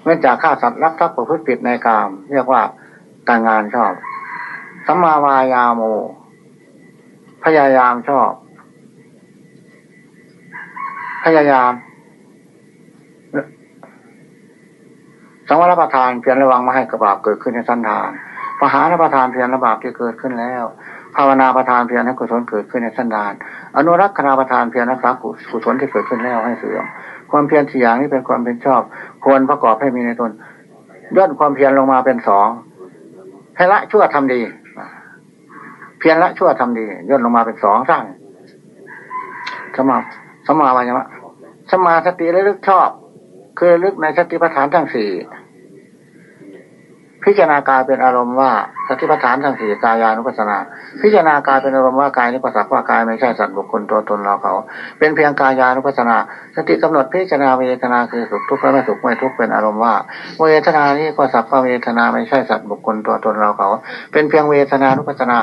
เว้นจากฆ่าสัตว์รักทรัพย์ประพฤติผิดในกาม เรียกว่าการงานชอบสมาวายาโม พยายามชอบ พยายามสังวรประทานเพียรระวังไม่ให้กระบาปเกิดขึ้นในสันดานปหานประทานเพียรระบาปที่เกิดขึ้นแล้ว ภาวนาประทานเพียรให้กุศลเกิดขึ้นในสันดาน อนุรักษณาประทานเพียรรักษากุศลที่เกิดขึ้นแล้วให้เสื่อม ความเพียรสี่อย่างนี้เป็นความเป็นชอบ ควรประกอบให้มีในตนย่นความเพียรลงมาเป็นสองให้ละชั่วทำดี เพียรละชั่วทำดีย่นลงมาเป็นสองสร้างสมา สมาวายมะสมาสติระลึกชอบ คือลึกในสติปัฏฐานทั้งสี่พิจารณากายเป็นอารมณ์ว่าสติปัฏฐานทั้งสี่กายานุปัสสนา พิจารณากายเป็นอารมณ์ว่ากายนี้ก็สักว่ากายไม่ใช่สัตว์บุคคลตัวตนเราเขา เป็นเพียงกายานุปัสสนา สติกำหนดพิจารณาเวทนาคือสุขทุกข์ไม่สุขไม่ทุกข์เป็นอารมณ์ว่าเวทนานี้ก็สักว่าเวทนาไม่ใช่สัตว์บุคคลตัวตนเราเขา เป็นเพียงเวทนานุปัสสนา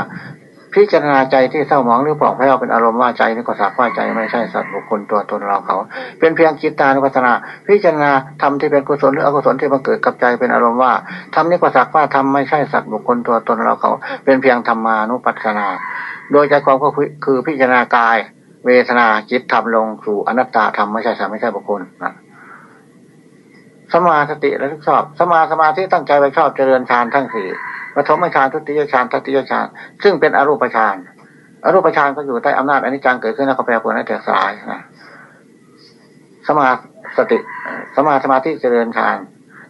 พิจารณาใจที่เศร้าหมองหรือปลอกแผ้วเป็นอารมณ์ว่าใจนี่ก็สักว่าใจไม่ใช่สัตว์บุคคลตัวตนเราเขา เป็นเพียงจิตตานุปัสนา พิจารณาทำที่เป็นกุศลหรืออกุศลที่บังเกิดกับใจเป็นอารมณ์ว่าทำนี่ก็สักว่าทำไม่ใช่สัตว์บุคคลตัวตนเราเขา เป็นเพียงธรรมานุปัสนา โดยใจความก็คือพิจารณากาย เวทนาจิตทำลงสู่อนัตตาธรรมไม่ใช่สัตว์ไม่ใช่บุคคลนะสมาสติและทุกชอบ สมาสมาธิตั้งใจไปชอบเจริญฌานทั้งสี่ ปฐมฌานทุติยฌานตติยฌานซึ่งเป็นอรูปฌานอรูปฌานก็อยู่ใต้อำนาจอนิจจังเกิดขึ้นแล้วก็แปรปรวนให้แตกสลายนะสมาสติสมาสมาธิเจริญฌาน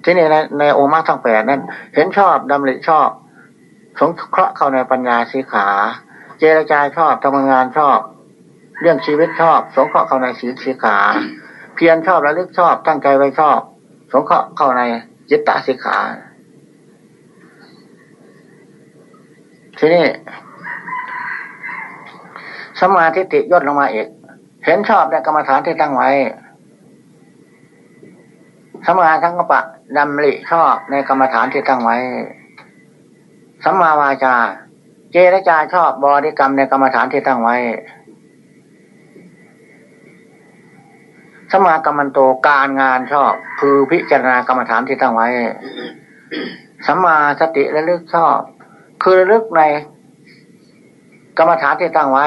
ที่นี่ในในโอมาทั้งแปดนั้น เห็นชอบดำริชอบ สงเคราะห์เข้าในปัญญาสีขา เจรจาชอบทำงานชอบ เรื่องชีวิตชอบ สงเคราะห์เข้าในสีสีขา เพียรชอบระลึกชอบตั้งใจไว้ชอบ สงเคราะห์เข้าในจิตตสิขา ทีนี้สมาธิติย่นลงมาอีก เห็นชอบในกรรมฐานที่ตั้งไว้ สมาทั้งกปะดำริชอบในกรรมฐานที่ตั้งไว้สัมมาวาจา เจรจาชอบบริกรรมในกรรมฐานที่ตั้งไว้สมากรรมันโตการงานชอบ คือพิจารณากรรมฐานที่ตั้งไว้สัมมาสติและลึกชอบ คือระลึกในกรรมฐานที่ตั้งไว้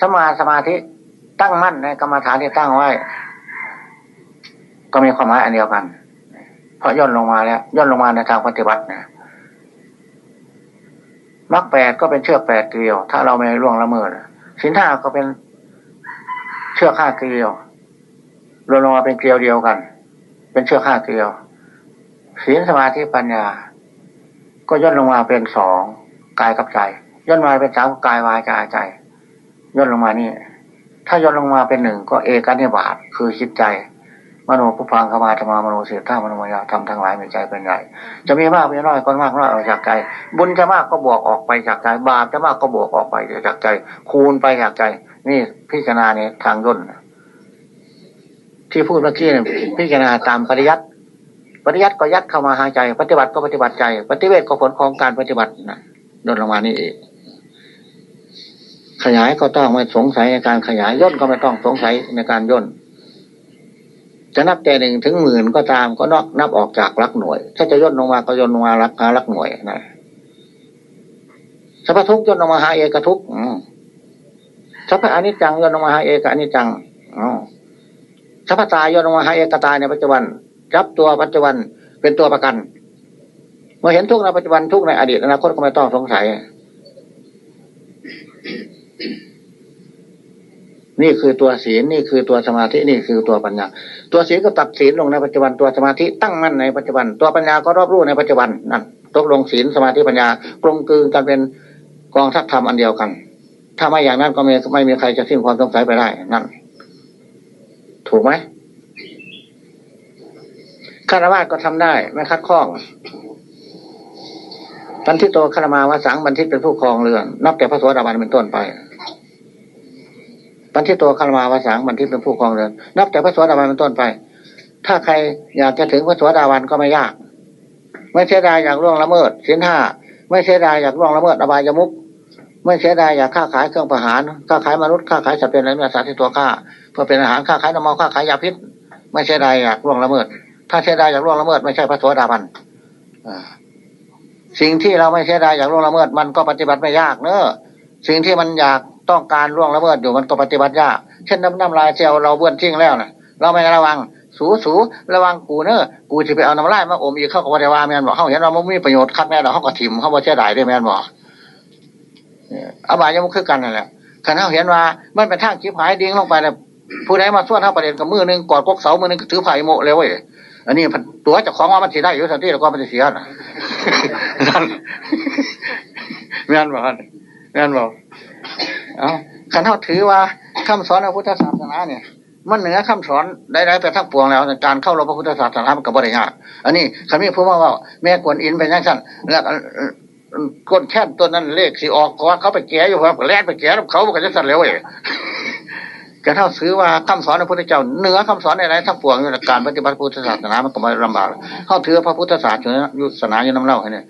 สมาสมาธิตั้งมั่นในกรรมฐานที่ตั้งไว้ ก็มีความหมายอันเดียวกัน เพราะย่นลงมาแล้วย่นลงมาในทางปฏิบัตินะมรรคแปดก็เป็นเชือกแปดเกลียว ถ้าเราไม่ล่วงละเมิดสินห้าก็เป็นเชือกห้าเกลียวรวมลงมาเป็นเกลียวเดียวกัน เป็นเชือกห้าเกลียวศีลสมาธิปัญญา ก็ย่นลงมาเป็นสองกายกับใจย่นมาเป็นสามกายวายใจใจย่นลงมานี่ ถ้าย่นลงมาเป็นหนึ่งก็เอกันนิบาตคือคิดใจมโนผู้ฟังขมาธรรมามโนเสียท่ามโนมายาทำทั้งหลายในใจเป็นใหญ่จะมีมากมีน้อยก็มากน้อยออกจากใจ บุญจะมากก็บวกออกไปจากใจ บาปจะมากก็บวกออกไปจากใจ คูณไปจากใจ นี่พิจารณาในทางย่นที่พูดเมื่อกี้นี่พิจารณาตามปริยัติ ปริยัติก็ยัดเข้ามาหาใจ ปฏิบัติก็ปฏิบัติใจ ปฏิเวทก็ผลของการปฏิบัตินะโดนลงมานี่เองขยายก็ต้องไม่สงสัยในการขยายย่นก็ไม่ต้องสงสัยในการย่นจะนับแต่หนึ่งถึงหมื่นก็ตามก็นอกนับออกจากลักหน่วย ถ้าจะย่นลงมาก็ย่นลงมาลักหาลักหน่วยนะสัพพทุกย่นลงมาหาเอกทุกสัพพอนิจจังย่นลงมาหาเอกอนิจจังสัพพตายย่นลงมาหาเอกตายในปัจจุบัน รับตัวปัจจุบันเป็นตัวประกัน เมื่อเห็นทุกในปัจจุบันทุกในอดีตอนาคตก็ไม่ต้องสงสัย นี่คือตัวศีลนี่คือตัวสมาธินี่คือตัวปัญญา ตัวศีลก็ตัดศีลลงในปัจจุบันตัวสมาธิตั้งมั่นในปัจจุบัน ตัวปัญญาก็รอบรู้ในปัจจุบันนั่นตกลงศีลสมาธิปัญญากลมกลืนกันเป็นกองทัพธรรมอันเดียวกัน ถ้าไม่อย่างนั้นก็ไม่ไม่มีใครจะสิ้นความสงสัยไปได้นั่นถูกไหม คารวะก็ทำได้ไม่คัดข้องบันทิโตคารมาวสังบันทิตเป็นผู้ครองเรือนนับแต่พระสวัสดิบาลเป็นต้นไปบันทิโตคารมาวสังบันทิตเป็นผู้ครองเรือนนับแต่พระสวัสดิบาลเป็นต้นไป ถ้าใครอยากจะถึงพระสวัสดิบาลก็ไม่ยาก ไม่เสียดายอยากล่วงละเมิดสินห้าไม่เสียดายอยากล่วงละเมิดอบายมุกไม่เสียดายอยากค้าขายเครื่องประหารค้าขายมนุษย์ค้าขายสัตว์เป็นอะไรเนื้อสัตว์ที่ตัวค้าเพื่อเป็นอาหารค้าขายน้ำมันค้าขายยาพิษ ไม่เสียดายอยากล่วงละเมิด ถ้าเสียดายอยากล่วงละเมิดไม่ใช่พระโสดาบันสิ่งที่เราไม่เสียดายอยากล่วงละเมิดมันก็ปฏิบัติไม่ยากเนอะสิ่งที่มันอยากต้องการล่วงละเมิดอยู่มันก็ปฏิบัติยาก เช่นน้ำน้ำลายเซลเราเบื้อนทิ้งแล้วนะเราไม่ระวัง สูสูระวังกูเนอะกูจะไปเอาน้ำลายมาอมอีกเข้ากับวัดวาแมนบอกเขาเห็นเราไม่มีประโยชน์คัดแม่เราเขาก็ถิ่มเขาบอเสียดายได้แมนบอกอบายยังมุคือกันนั่นแหละขันเขาเห็นว่ามันเป็นทางคิบหายดิ้งลงไปนะผู้ใดมาส่วนเท่าประเด็นกับมือหนึ่งกอดกกเสามือหนึ่งถือไผ่โมเลยเว้ย อันนี้ตัวจะของว่ามันเสียได้อยู่สันติแล้วก็มันจะเสียนะนั่นแม่นบอกแม่นบอกเอาขันเท่าถือว่าคำสอนพระพุทธศาสนาเนี่ยมันเหนือคำสอนได้ๆไปทั้งปวงแล้วการเข้ารับพระพุทธศาสนามันก็บริยากอันนี้ขันมีผู้ว่าว่าแม่กวนอินไปยังสั้นแล้วก้นแค่นตัวนั้นเลขสีออกก่อเขาไปแก่อยู่ครับแล่ไปแก่เขาบอกจะสั่นแล้วเว้ย กระเท่าซื้อว่าคำสอนพระพุทธเจ้าเหนือคำสอนอะไรทั้งปวงในการปฏิบัติพุทธศาสนามันก็ไม่ลำบากเข้าถือพระพุทธศาสนายุสนาอยู่น้ำเล่าให้เนี่ย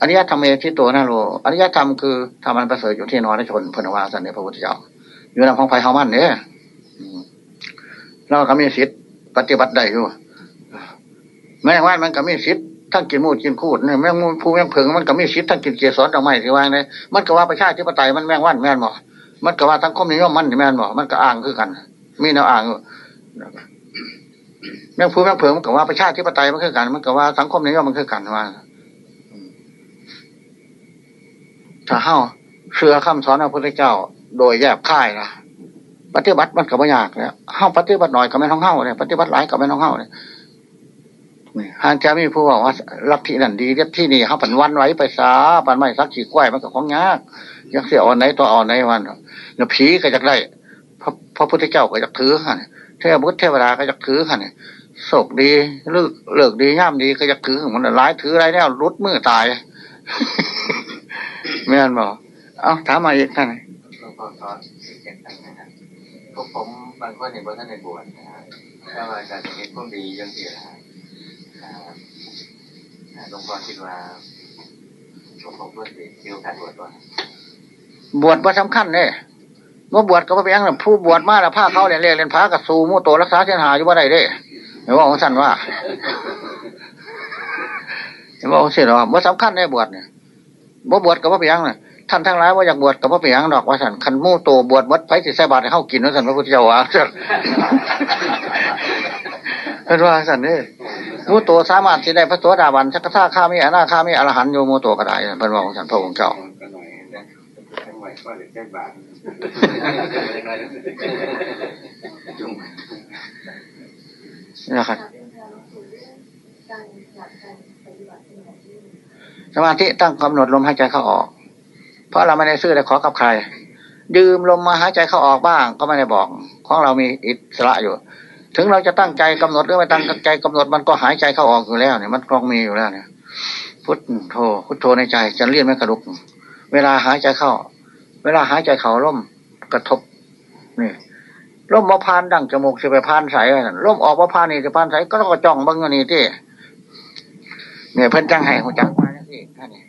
อนิยธรรมเอที่ตัวนั่นโลอนิยธรรมคือธรรมันประเสริฐอยู่ที่นอนชนพนวาสันในพระพุทธเจ้าอยู่ในของไฟเฮามันเนี่ยเราก็มีสิทธิ์ปฏิบัติได้อยู่แม้ว่ามันก็มีสิทธิ์ทั้งกินมูดกินคูดเนี่ยแม่งผู้แม่งเพิงมันก็มีสิทธิ์ทั้งกินเกียร์สอนดอกไม้ที่ว่าเนี่ยมันก็ว่าประชาธิปไตยมันแม่งว่านแม่นบอ มันก็ว่าทั้งคมนิยมมันแม่นบอกมันก็อ้างคือกัน มีแนวอ้างแม่งผู้แม่งเพิงมันก็ว่าประชาธิปไตยมันคือกัน มันก็ว่าสังคมนิยมมันคือกันว่าถ้าเฮ้าเชื่อคำสอนพระพุทธเจ้า โดยแยบค่ายนะปฏิบัติมันก็ไม่ยากเลยเฮ้าปฏิบัติหน่อยก็ไม่ท้องเฮ้าเลยปฏิบัติหลายก็ไม่ท้องเฮ้าเลย หางจะมีผู้บอกว่าลัทธินั่นดีลัทธินี่เขาผันวันไว้ไปซาปันไม่สักขีดกล้วยมันก็ของยากยังเสียอ่อนไหนตัวอ่อนไหนวันแล้วผีก็จะได้พระพระพุทธเจ้าก็จะถือค่ะเทพบุตรเทวดาก็จะถือค่ะเนี่ยโศกดีเลิกเลิกดีย่ามดีก็จะถือมันร้ายถืออะไรแน่รุดมือตายไม่อันบอกเอาถามมาอีกท่านหลวงพ่อสอนสิ่งต่างๆนะครับพวกผมบางคนเห็นว่าท่านในบวชนะครับถ้าว่าการเห็นพวกดียังเสีย หลวงพ่อคิดว่าหลวงพ่อเพื่อนมีโอกาสบวชก่อนบวชว่าสำคัญเนี่ยเมื่อบวชก็ไปยังผู้บวชมาแล้วผ้าเขาเรียนเรียนเรียนพระกับสูมูโตรักษาเส้นหาอยู่ว่าไรเด้เห็นว่าของสันว่าเห็นว่าของเสียหรอว่าสำคัญในบวชเนี่ยเมื่อบวชก็ว่าไปยังเนี่ยท่านทั้งหลายว่าอยากบวชกับพระเปียงดอกว่าสันคันมู่โตบวชวัดไฟสิใส่บาตรให้เข้ากินว่าสันพระพุทธเจ้าว่า เป็นว่าสันนี่มูโตสามารถที่ได้พระตัวดาบันชักท่าข้ามีอนาข้ามีอรหันโยมูโตก็ได้เป็นว่าของสันพระองค์เจ้านะครับสมาธิตั้งกำหนดลมหายใจเข้าออก เพราะเราไม่ได้ซื้อได้ขอกับใคร ดื่มลมมาหายใจเข้าออกบ้าง ก็ไม่ได้บอก ของเรามีอิสระอยู่ ถึงเราจะตั้งใจกำหนดหรือไม่ตั้งใจกำหนดมันก็หายใจเข้าออกอยู่แล้วเนี่ยมันกลองมีอยู่แล้วเนี่ย พุทโธพุทโธในใจจะเลี่ยนไม่กระดุก เวลาหายใจเข้า เวลาหายใจเข้าล่มกระทบนี่ร่มมาพานดังจมูกจะไปพานใสร่มออกมาพานนี่จะพานใสก็ต้องจ้องบังอันนี้ที่เนี่ยเพิ่นจังให้หัวจักมาที่ท่านนี่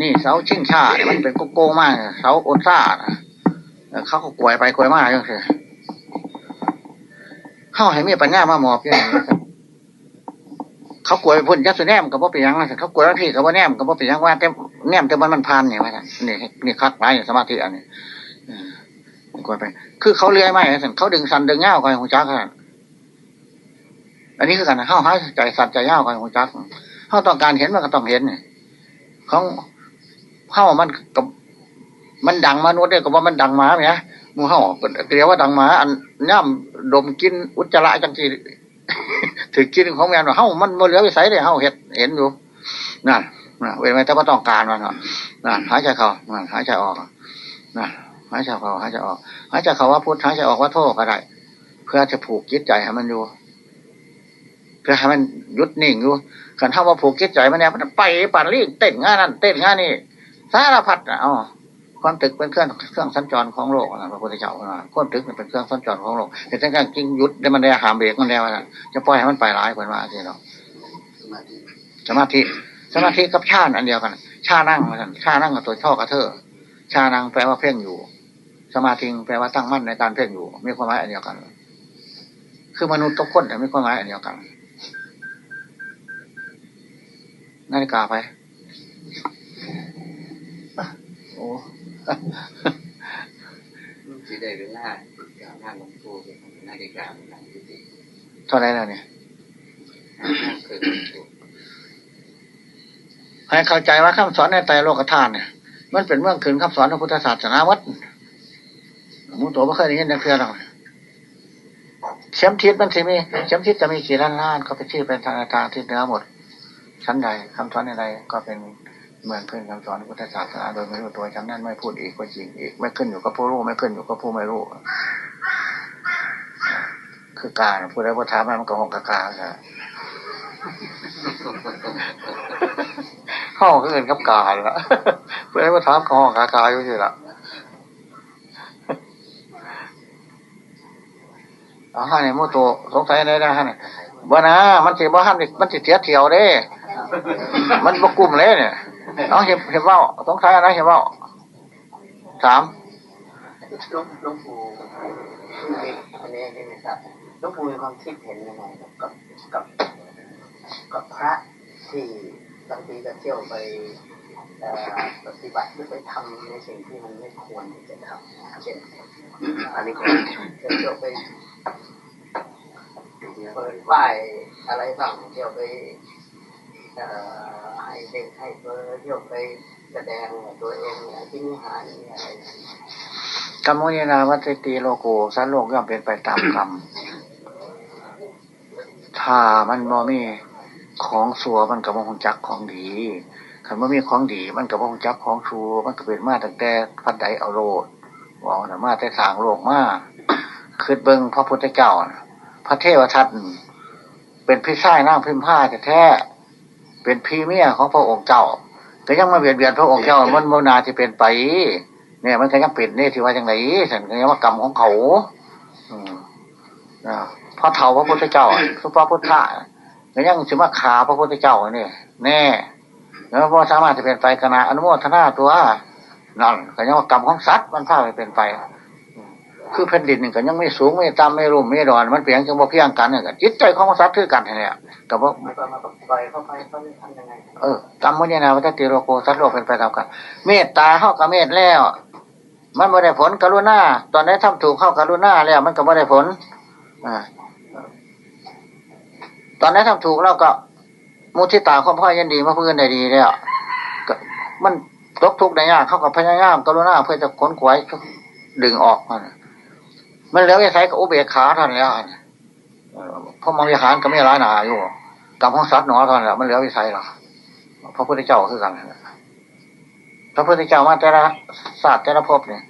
นี่เสาชิงชาเนี่ยมันเป็นโกโก้มากเสาโอนซ่า เขาก็กวยไปกวยมาอย่างเงี้ยเข้าให้มีปัญญามาหมอบอย่างนี้เขากลัวพุ่นยักษ์แนมกับว่าเป็นยังไงเขากลัวที่กับว่าแนมกับว่าเป็นยังว่าแต่แนมแต่มันมันพันอย่างไรนี่นี่คักไรสมาธิอันนี้กลัวไป คือเขาเลื้อยไม่สันเขาดึงสันดึงเงาคอยหัวจักอันนี้คือการเข้าหายใจสันใจเงาคอยหัวจักเข้าต้องการเห็นมันก็ต้องเห็นของเข้ามันกับ มันดังมนุษย์เนี่ยก็ว่ามันดังมาเนี่ยมูเข้าเรียกว่าดังมา อันย่ำดมกินอุจจาระจังทีถือกินของแมวเฮ้ามันโมเหลือไปใส่เลยเฮ้าเห็ดเห็นอยู่นั่นนะเว้นไว้ถ้าว่าต้องการมันนั่นหายใจเข้านั่นหายใจออกนั่นหายใจเข้าหายใจออกหายใจเข้าว่าพุทธหายใจออกว่าโทษก็ได้เพื่อจะผูกจิตใจให้มันอยู่เพื่อให้มันยุดนิ่งอยู่ขันถ้าว่าผูกจิตใจมันเนี่ยมันไปปั่นรีเต้นงานนั่นเต้นงานนี่สารพัดอะอ๋อ ความตึกเป็นเครื่องเครื่องสัญจรของโลกนะพระพุทธเจ้าความตึกเป็นเครื่องสัญจรของโลกแต่ถ้าการจริงยุดได้มันได้หามเบรกมันแล้วนะจะปล่อยให้มันไปร้ายคนว่าทีเนาะสมาธิสมาธิกับชาติอันเดียวกันชานั่งมาชานั่งกับตัวช่อกระเทอชานั่งแปลว่าเพ่งอยู่ สมาธิแปลว่าตั้งมั่นในการเพ่งอยู่ มีความหมายอันเดียวกัน คือมนุษย์ทุกคนแต่มีความหมายอันเดียวกันนาฬิกาไปโอ้ ที่ได้เวลาการงานหลวงปู่เป็นนาฬิกาเป็นหลังที่ดีเท่าไรแล้วเนี่ยให้เข้าใจว่าคำสอนในไตรโลกธาตุเนี่ย มันเป็นเมื่อคืนคำสอนพระพุทธศาสนาวัดมุตัวไม่เคยได้ยินในเพื่อนเราเข็มทิศมันสิมีเข็มทิศจะมีกี่ล้านล้านก็เป็นชื่อเป็นทางทางที่เนื้อหมด ชั้นใดคำสอนใดก็เป็น มือนเพื่อนคำสอนพุทธศาสนาโดยไม่รู้ตัวจำนั้นไม่พูดอีกก็จริงอีก ไม่ขึ้นอยู่กับผู้รู้ไม่ขึ้นอยู่กับผู้ไม่รู้คือการพูดแล้วพอถามมันก็หงกากาค่ะห้องก็เงินกับกาละพูดแล้วพอถามก็ห้องกากาอยู่ที่ละอ๋อเนี่ยโมโตสงสัยได้ได้ฮะเนี่ยบ่นะมันสิบ่ห้ามมันสิเสียเที่ยวเด้ มันบกุ่มเลยเนี่ย น้องเห็นเห็นว่าต้องใช้อะไรเห็นว่าสามลุงลุงปู่อันนี้นี่ไม่ทราบลงปู่มีความคิดเห็นยังไงกับกับกับพระที่บางทีจะเที่ยวไปปฏิบัติหรือไปทำในสิ่งที่มันไม่ควรจะทำเช่นอันนี้ก็จะเที่ยวไปเปิดป้ายอะไรบ้างเที่ยวไป ให้เด็กให้เบอร์โยกไปแสดงตัวเองที่นิหารอะไรกรรมวินาวัตติโลโกสันโลกย่อมเป็นไปตามกรรม ถ้ามันบ่มีของสัวมันกับวงจักของดีขันว่มีของดี มันกับวงจักของชัวมันก็เป็นมาตั้งแต่พันไดเอาโลดว่าแต่มาแต่สางโลกมาคือเบิงพระพุทธเจ้า พระเทวทัตเป็นพี่ชายนั่งพิมพ์ผ้าแท้ เป็นพี่เมียของพระองค์เจ้าก็ยังมาเบียดเบียนพระองค์เจ้ามันโมนาที่เป็นไป เนี่ยมันก็ยังเป็นนี่ที่ว่าอย่างไรฉันก็ยังว่ากรรมของเขาอืมนะพระเถาพระพุทธเจ้าสุภาพุทธะก็ยังสิมาขาพระพุทธเจ้าเนี่ยแน่แล้วพอสามารถจะเป็นไปกนาอนุโมทนาตัวนั่นก็ยังว่ากรรมของสัตว์มันพาไปเป็นไป คือแผ่นดินนี่ก็ยังไม่สูงไม่ต่ำไม่รุ่มไม่ดอน มันเพียงจังว่าเพียงกันเนี่ยกันจิตใจของสัตว์คือกันเนี่ยแต่ว่าเออกรรมมุญนาวัตติโรโกสัตว์โลกเป็นไปตามกัน เมตตาเข้ากับเมตแล้ว มันไม่ได้ผลกรุณาตอนนี้ทำถูกเข้ากรุณาแล้ว มันก็ไม่ได้ผลอ่าตอนนี้ทำถูกแล้วก็ มุทิตาความพ่อยันดีมาเพื่อนได้ดีแล้วมันตกทุกข์ในยากเข้ากับพยายามกรุณาเพื่อจะค้นขวายดึงออกมัน มันแล้วจะใช้กับอุเบกขาท่านแล้วเพราะมองวิหารก็ไม่ร้ายหนาอยู่กับห้องซัดหนอท่านแล้วมันเหลือวิสัยหรอพระพุทธเจ้าคือกันพระพุทธเจ้ามาแต่ละศาสตร์แต่ละภพเนี่ย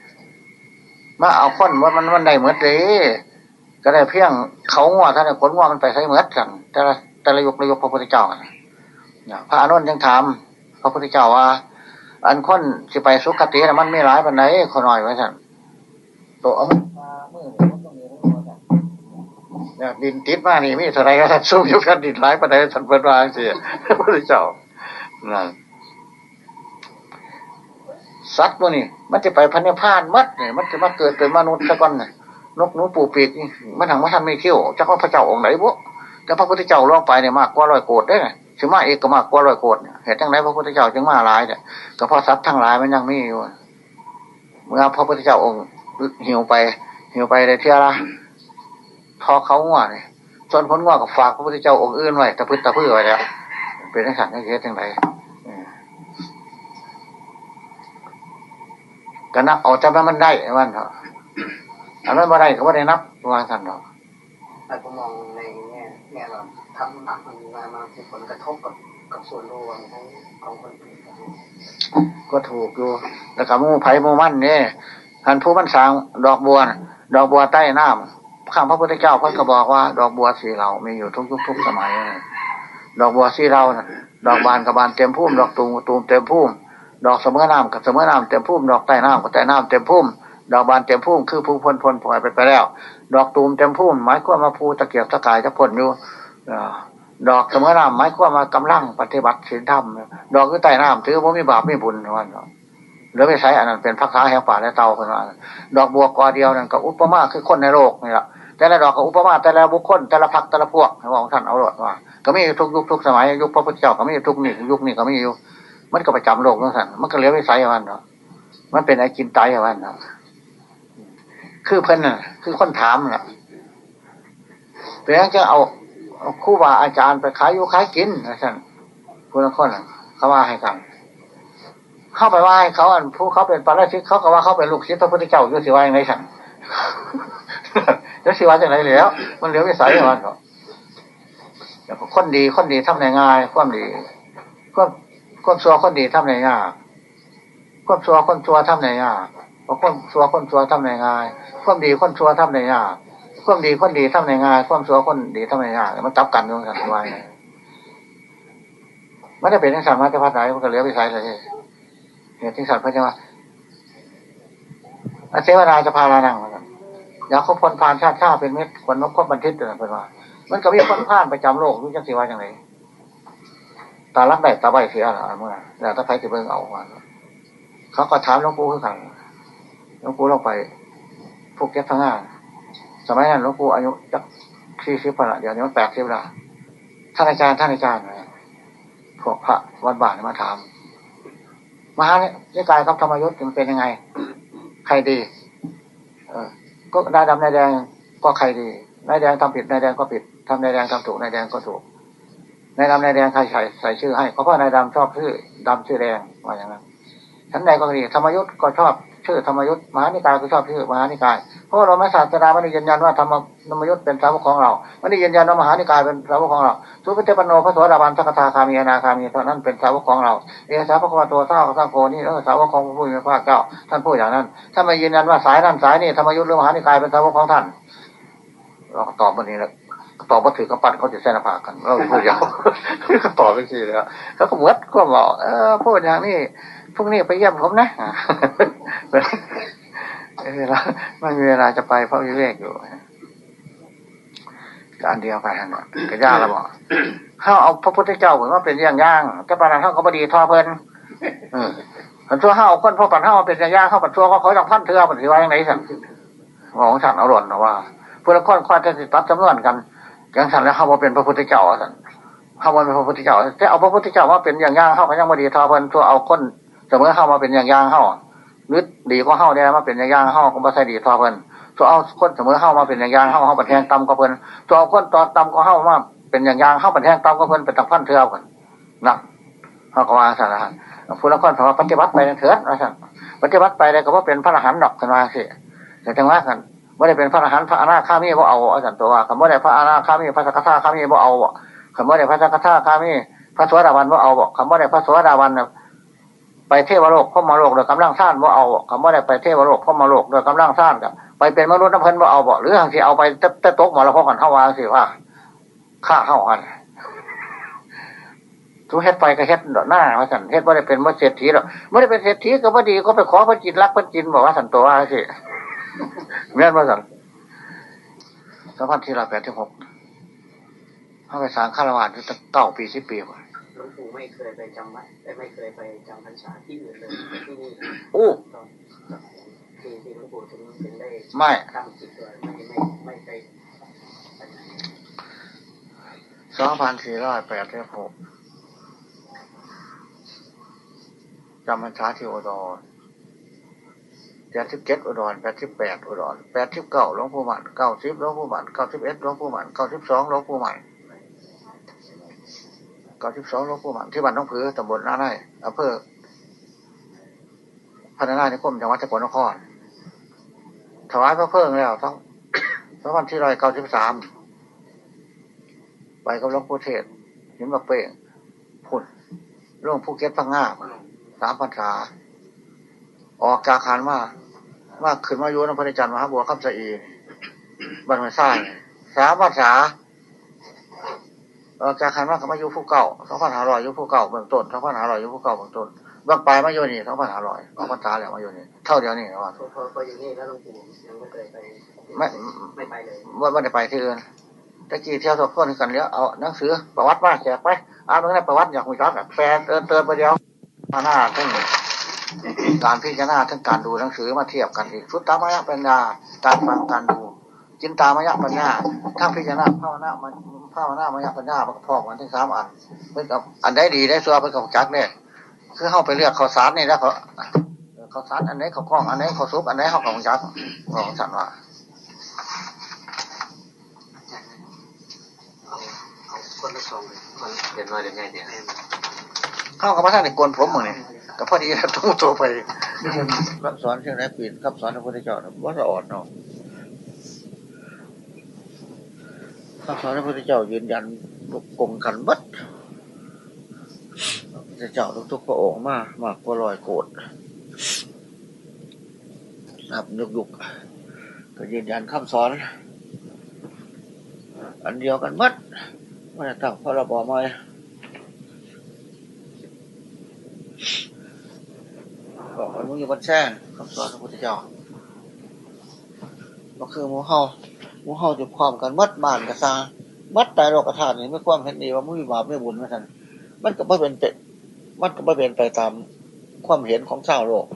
มาเอาค้นว่ามันมันได้เหมือนเลยก็ได้เพียงเขางัวท่านขนงัวมันไปใช้เหมือนกันแต่ละแต่ละยกระยกพระพุทธเจ้าพระอนุนยังถามพระพุทธเจ้าว่า อันคนสิไปสุขติมันไม่ร้ายปันไหนขอหน่อยไว้สั่นตัวเอมือ ดินติดมานี่มีเท่าไรก็สั่นสู้ยู่กันดินร้ายปันไหนสั่นเปิดวางเสียพระเจ้านั่นสัตว์ตัวนี้มันจะไปพันธุ์พานมัดเนี่ยมันจะมาเกิดเป็นมนุษย์ซะก่อนน่ะนกหนูปูปีกนี่มันทางมาทำไม่เขี้ยวจะว่าพระเจ้าองค์ไหนบุแต่พระพุทธเจ้าล่องไปเนี่ยมากกว่าร้อยโกดได้ไงถึงมาเอกก็มากกว่าร้อยโกดเหตุทั้งไหนพระพุทธเจ้าจึงมาหลายเนี่ยก็เพราะทรัพย์ทั้งหลายมันยังมีอยู่เมื่อพระพุทธเจ้าองค์หิวไปหิวไปในเที่ยละ ทอเขาง่วเนี่ยส่วนพ้นง่วกับฝากพระพุทธเจ้าองค์อื่นไว้ตะพื้นตะพื้นไว้แล้ว เป็นนักสัตว์นักเทศทั้งไหนก็นับเอาจำนั้นมันได้วันเถอะอันนั้นมาได้ก็ไม่ได้นับวางสันหรอกแต่ผมมองในแง่แง่เราทำหนักมันมามามีผลกระทบกับกับส่วนรวมของของคนอื่นก็ถูกอยู่แล้วก็หมูไผ่หมูมั่นเนี่ยท่านผู้มันสร้างดอกบัวน่ะดอกบัวใต้น้ำ ข้าพระพุทธเจ้าเพิ่นก็บอกว่า ดอกบัวสีเหล่ามีอยู่ทุกยุคทุกสมัย ดอกบัวสีเหล่านะดอกบานกับบานเต็มพุ่มดอกตูมกับตูมเต็มพุ่มดอกเสมอน้ำกับเสมอน้ำเต็มพุ่มดอกใต้น้ำกับใต้น้ำเต็มพุ่มดอกบานเต็มพุ่มคือผู้พ้นพ้นปล่อยไปไปแล้ว ดอกตูมเต็มพุ่มหมายความว่าผู้ตะเกียบตะกายจะพ้นอยู่ดอกเสมอน้ำหมายความว่ากำลังปฏิบัติศีลธรรมดอกคือใต้น้ำถือว่ามีบาปมีบุญวันเนาหรือไม่ใช้อันนั้นเป็นพักษาแห่งป่าและเตาคนว่าดอกบัวกอเดียวนั่นก็อุปมาคือคนในโลกนี่แหละ แต่ละดอกก็อุปมาแต่ละบุคคลแต่ละพักแต่ละพวกให้บอกท่านเอาหลดว่าก็มีทุกยุคทุกสมัยยุคพระพุทธเจ้าก็มีทุกนี่ยุคนี้ก็มีอยู่มันก็ประจำโลกนั่นสั่นมันก็เหลี้ยวไม่ใส่วันเนาะมันเป็นไอ้กินไตวันเนาะคือเพิ่นน่ะ คือคนถามน่ะเพียงจะเอาคู่บาอาจารย์ไปขายอยู่ขายกินนะท่านคนละคนน่ะเขาว่าให้กันเข้าไปว่าให้เขาอันผู้เขาเป็นปาราชิกเขาก็ว่าเขาเป็นลูกศิษย์พระพุทธเจ้าอยู่สิว่าอย่างไรสั่น แล้วสิว่าอย่างไรแล้ว มันเหลียวไม่ใส่วันเนาะแล้วก็คนดีคนดีทำในง่ายความดีความความชัวคนดีทำในยากความชัวคนชัวทำในยากเพราะความชัวคนชัวทำในง่ายความดีคนชัวทำในยากความดีคนดีทำในง่ายความชัวคนดีทำในยากมันจับกันตรงกันไว้ไม่ได้เป็นทั้งสามารถจะพัดไหนมันก็เหลือไปใส่เลยเหตุที่สัตว์พระเจ้าอาเสวนาจะพาลานัง อยากคบคนพานชาติชาเป็นเม็ดคนนกคบบันทิตเลยเป็นว่ามันก็มีคนพานประจำโลกรู้จักสิว่าจังไรตาลักได้ตาใบเสียหรเมื่อแล้วถ้าใครจะเบิ่งเอาวันเขาก็ถามหลวงปู่คือกันหลวงปู่ลงไปพวกแก๊สทั้งงานสมัยนั้นหลวงปู่อายุจักสี่สิบปีละเดี๋ยวนี้มันแปดสิบละท่านอาจารย์ท่านอาจารย์พวกพระวัดบ้านมาถามมหาเนี่ยกายกับธรรมยุทธ์มันเป็นยังไง ใครดี เออ ก็นายดำนายแดงก็ใครดีนายแดงทำผิดนายแดงก็ผิดทำนายแดงทำถูกนายแดงก็ถูกนายดำนายแดงใครใส่ใส่ชื่อให้เพราะว่านายดำชอบชื่อดำชื่อแดงว่าอย่างนั้นฉันใดก็ดีธรรมยุทธ์ก็ชอบ ชื่อธรรมยุทธ์มหานิกายก็ชอบชื่อมหานิกายเพราะเราไม่ศาสนาไม่ได้ยืนยันว่าธรรมธรรมยุทธ์เป็นสาวกของเราไม่ได้ยืนยันว่ามหานิกายเป็นสาวกของเราทุกพิเทปโนพระสวัสดิบาลสักทาคามีอนาคามีเท่านั้นเป็นสาวกของเราเอสาวกของตัวเท่าสังโฆนี่เออสาวกของผู้มีพระเจ้าท่านพูดอย่างนั้น ถ้าไม่ยืนยันว่าสายนั้นสายนี้ธรรมยุทธ์หรือมหานิกายเป็นสาวกของท่าน เราตอบวันนี้แล้วตอบมาถือกระปั้นเขาจะแซนผากันเราพูดยาวตอบไปทีเลยเขาก็เหมือนก็บอกเออพูดอย่างนี้ พวกนี้ไปเยี่ยมผมนะเวลาไม่มีเวลาจะไปเพราะวิเวกอยู่การเดียวกันนะก็ยากแล้วบอกเขาเอาพระพุทธเจ้าเหมือนว่าเป็นอย่างย่างแต่ปานนั้นเขาก็บดีทอเพลินออผันชั่วห้าคนพ่อปันห้าเป็นอย่างย่างเข้าปันชั่วก็เขาจังพันเถื่อปันถือว่าอย่างไรสั่งของสั่งเอาหล่นนะว่าเพื่อค่อนข้อจะติดตัดจำนวนกันอย่างสั่นแล้วเขาว่าเป็นพระพุทธเจ้าสั่นเขาว่าเป็นพระพุทธเจ้าแต่เอาพระพุทธเจ้าว่าเป็นอย่างย่างเข้าก็ยังบดีทอเพลินชั่วเอาคน เสมอเข้ามาเป็นอย่างย่างเข้าหรือดีก็เข้าได้มาเป็นอย่างย่างเข้าก็ม่ใช่ดีทอเพลินตัวเอาคนเสมอเข้ามาเป็นอย่างย่างเข้าเข้าปันแทงตำก็เพลินตัวเอาคนตอนตำก็เข้ามาเป็นอย่างย่างเข้าปันแทงตำก็เพลินเป็นตังพันเถื่อกันนะเขาก็ว่าสั่นละผู้ละคนสามารถปฏิบัติไปเถิดนะสั่นปฏิบัติไปได้ก็ว่าเป็นพระอรหันต์ดอกกันมาสิแต่จังว่ากันไม่ได้เป็นพระอรหันต์พระอนาคามีบ่เอาอาจารย์ตัวว่าคำว่าได้พระอนาคามีพระสกทาคามีบ่เอาคำว่าได้พระสกทาคามีพระสวัสดิวันบ่เอาคำว่าได้พระสวัสดิวัน ไปเทวโลกพ่อมาโลกโดยกำลังสร้างบ่เอาคำว่าได้ไปเทวโลกพ่อมาโลกโดยกำลังสร้างกับไปเป็นมนุษย์น้ำเพลินบ่เอาบ่หรือทางที่เอาไปเตะตกหมอละพกันเข้าวาสิว่าฆ่าเข้าอันทุเฮ็ดไปก็เฮ็ดหน้าว่าสันเฮ็ดว่าได้เป็นว่าเศรษฐีหรอกไม่ได้เป็นเศรษฐีก็พอดีก็ไปขอพระจิตรักพระจินบอกว่าสันตัวว่าสิแม่นว่าสันสองพันที่ร้อยแปดที่หกเข้าไปสางฆราวาสตั้งเก้าปีสิบปีกว่า ไม่เคยไปจำวัดและไม่เคยไปจำพรรษาที่อื่นเลยที่นี่โอ้ที่ที่หลวงปู่ถึงถึงได้ไม่ตั้งจิตด้วยไม่ไม่ไม่ได้ไปไหนสองพันสี่ร้อยแปดที่หกจำพรรษาที่อุดรแปดสิบเจ็ดอุดรแปดสิบแปดอุดรแปดสิบเก้าหลวงปู่หมันเก้าสิบหลวงปู่หมันเก้าสิบเอ็ดหลวงปู่หมันเก้าสิบสองหลวงปู่หมัน เก้าสิบสองหลวงปู่หมันที่บ้านน้องผือตำบลนาไร่อำเภอพัฒนานิคมจังหวัดสกลนคร ถวายพระเพลิงแล้วทั้งสองพันที่ร้อยเก้าสิบสามไปกับหลวงปู่เทศหินมาเป่งพุ่นหลวงภูเก็ตพังงาสามพรรษาออกจากคานมาว่าขึ้นมาอยู่น้ำพระจันทร์มหาบัวคำสะอีบันไม่สร้สามภาษา ออกจากคานมาก็มาอยู่ผู้เก่าสองพันห้าร้อยอยู่ผู้เก่าเบื้องต้นสองพันห้าร้อยอยู่ผู้เก่าเบื้องต้นบางปลายมาอยู่นี่สองพันห้าร้อยสองพันตาแล้วมาอยู่นี่เท่าเดียวนี่นะว่าพอพอพออยู่นี่แล้วหลวงปู่ยังไม่เคยไปไม่ไม่ไปเลยว่าไม่ได้ไปที่อื่นตะกี้เที่ยวสอบคนกันเลี้ยวเอาหนังสือประวัติมาแจกไปอ่านเมื่อไงประวัติอยากมีรักแฟนเตินเตินไปเดียวมาหน้าทั้งการพิจารณาทั้งการดูหนังสือมาเทียบกันอีกสุดตามายปัญญาการฟังการดู จินตามายปัญญาทั้งพิจารณาภาวนามันภาวนามายปัญญามันก็พอกันทั้งสามอันเพื่อกับอันได้ดีได้ซัวเพื่อกับจักเนี่ยคือเข้าไปเลือกข้าวสารนี่แล้วเขาข้าวสารอันไหนข้าวกล้องอันไหนข้าวซุปอันไหนข้าวของจักของสันว่าเอาเอาคนละซองเลยคนเห็นว่าจะง่ายเดียเข้ากับพระท่านในกวนผมมึงนี่กับพอดีแล้วต้องตัวไปรับสอนเช่นไรปีนครับสอนพระพุทธเจ้าว่าจะอ่อนเนาะ ครับสอนพระพุทธเจ้ายืนยันกงขันบัดพระเจ้าทุกๆพระองค์มากมากกว่าลอยโกรธนับยุกยุกก็ยืนยันคำสอน อันเดียวกันมัดไม่ได้ตั้งพระบอมาบอกว่ามึงอยู่บนแช่คำสอนพระพุทธเจ้าก็คือมูเฮา หมูเฮาจะพร้อมกันมัดบ้านกระซามัดตายโลกธาตุนี่ไม่ความเห็นดีว่ามึงมีบาปไม่บุญไม่ทันมันก็ไม่เป็นเป็ดมันก็ไม่เป็นไปตามความเห็นของชาวโลก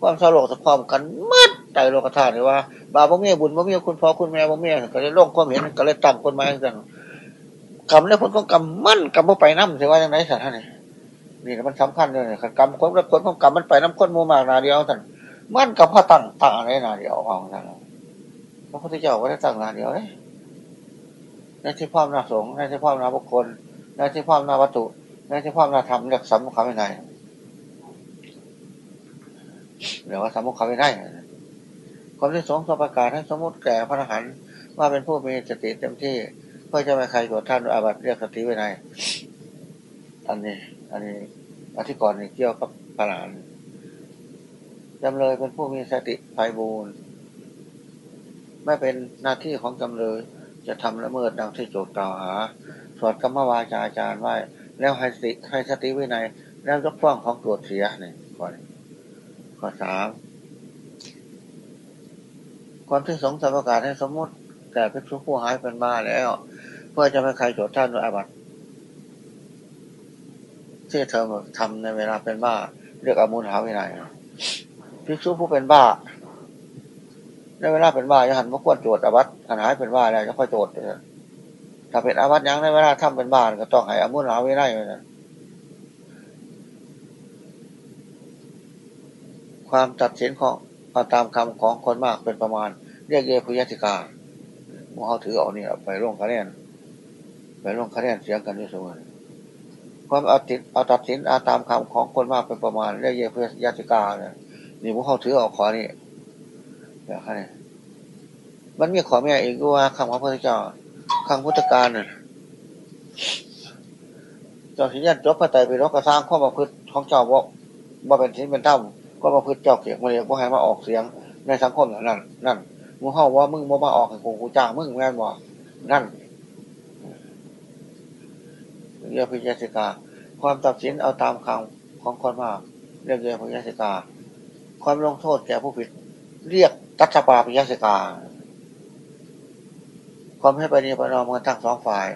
ความชาวโลกจะพร้อมกันมัดตายโลกธาตุนี่ว่า บาปบ่มีบุญบ่มีคุณพ่อคุณแม่บ่มีก็เลยลงความเห็นก็เลยตั้งคนมายกันกรรมและผลของกรรมมันกรรมบ่ไปน้ำสิว่าอย่างไรสัตว์ท่านนี่นี่มันสำคัญเลยกรรมคนและผลของกรรมมันไปน้ำคนมูมากนาเดียวท่านมันกับพ่อตั้งตั้งอะไรนาเดียวของท่าน พระพุทธเจ้าก็ได้ตั้งนานเดียวเลยในที่พ่อนาสงฆ์ในที่พ่อนาบุคคลในที่พ่อนาวัตถุในที่พ่อนาธรรมเรียกสำมุขวินัยเรียกว่าสำมุขวินัยความที่สงฆ์ประกาศให้สมมติแก่พระอรหันต์ว่าเป็นผู้มีสติเต็มที่เพื่อจะไม่ใครกดท่านอาบัติเรียกสติไว้ในอันนี้ อันนี้อธิกรณ์นี่เกี่ยวกับพระอรหันต์จำเลยเป็นผู้มีสติไพบูรณ์ ไม่เป็นหน้าที่ของจำเลย จะทำละเมิดดังที่โจทย์กล่าวหา สวดกรรมวาจาอาจารย์ไว้ แล้วให้สติให้สติไว้ในแล้วยกฟ้องของตรวจเสียนี่ข้อนี้ข้อสามความที่สงฆ์สประกาศให้สมมติแต่เป็นผู้หายเป็นบ้าแล้ว เพื่อจะไม่ใครโจทย์ท่านด้วยอาบัติที่เธอทำในเวลาเป็นบ้า เรียกอมูลหาวินัยภิกษุผู้เป็นบ้า ในเวลาเป็นบ้าจะหันมาควรโจทย์อาบัติหันหายเป็นบ้าแล้วจะค่อยโจทย์ถ้าเป็นอาบัตยังในเวลาทำเป็นบ้านก็ต้องให้อมูลหาไวินัยเลยนะความตัดสินของเอาตามคำของคนมากเป็นประมาณ เรียกเยพุยติกาหมูเขาถือเอาเนี่ยไปลงคะแนนไปลงคะแนนเสียงกันด้วยเสมอความเอาติดเอาตัดสินเอาตามคำของคนมากเป็นประมาณ เรียกเยพุยติกาเนี่ยนี่หมูเขาถือเอาขอนี่ เดี๋ยวคะแนนมันมีขอแม่อีกว่าคำของพระพุทธเจ้าคำพุทธการเนี่ยเจ้าสิยันจบพระไตรปิฎกกระสร้างข้อประพฤติของเจ้าว่าว่าเป็นชิ้นเป็นเท่าก็มาพึ่งเจ้าเกียกมาเรียกว่าให้มาออกเสียง ในสังคมนั่นนั่นมึงเข้าว่ามึงมามาออกให้กูกูจ้างมึงแม่นบ่นั่นเรียกพิจารณาความตัดสินเอาตามคำของคนมากเรียกเรียกพยาสิกาความลงโทษแก่ผู้ผิด เรียก ตัชปาพยาสิกาความให้ปณีประนอมกันทั้งสองฝ่าย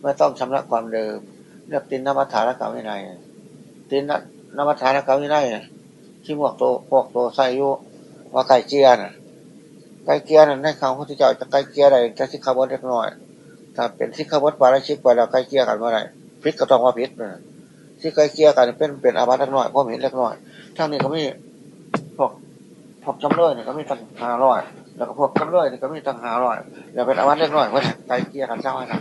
ไม่ต้องชำระความเดิม เรียกตินนมัฏฐานกรรมวินัยตินนมัฏฐานกรรมวินัยที่พวกโตพวกโตใส่ยุว่าไก่เจียน่ะไก่เจียนั่นในคำพระพุทธเจ้าจะไก่เจียใดจะสิขาบดเล็กน้อย ถ้าเป็นสิขาบดปาราชิกไปแล้วไก่เจียกันเมื่อไรพิษก็ต้องว่าพิษนะที่ไก่เจียกันเป็นเป็นอาบัติเล็กน้อยเพราะเห็นเล็กน้อยทั้งนี้ก็มีพวก พวกจำเลยเนี่ยก็มีตั้งห้าร้อยแล้วก็พวกจำเลยเนี่ยก็มีตั้งห้าร้อยแล้วเป็นอาบัตเล็กน้อยเพราะไก่เจียกันเจ้าให้นะ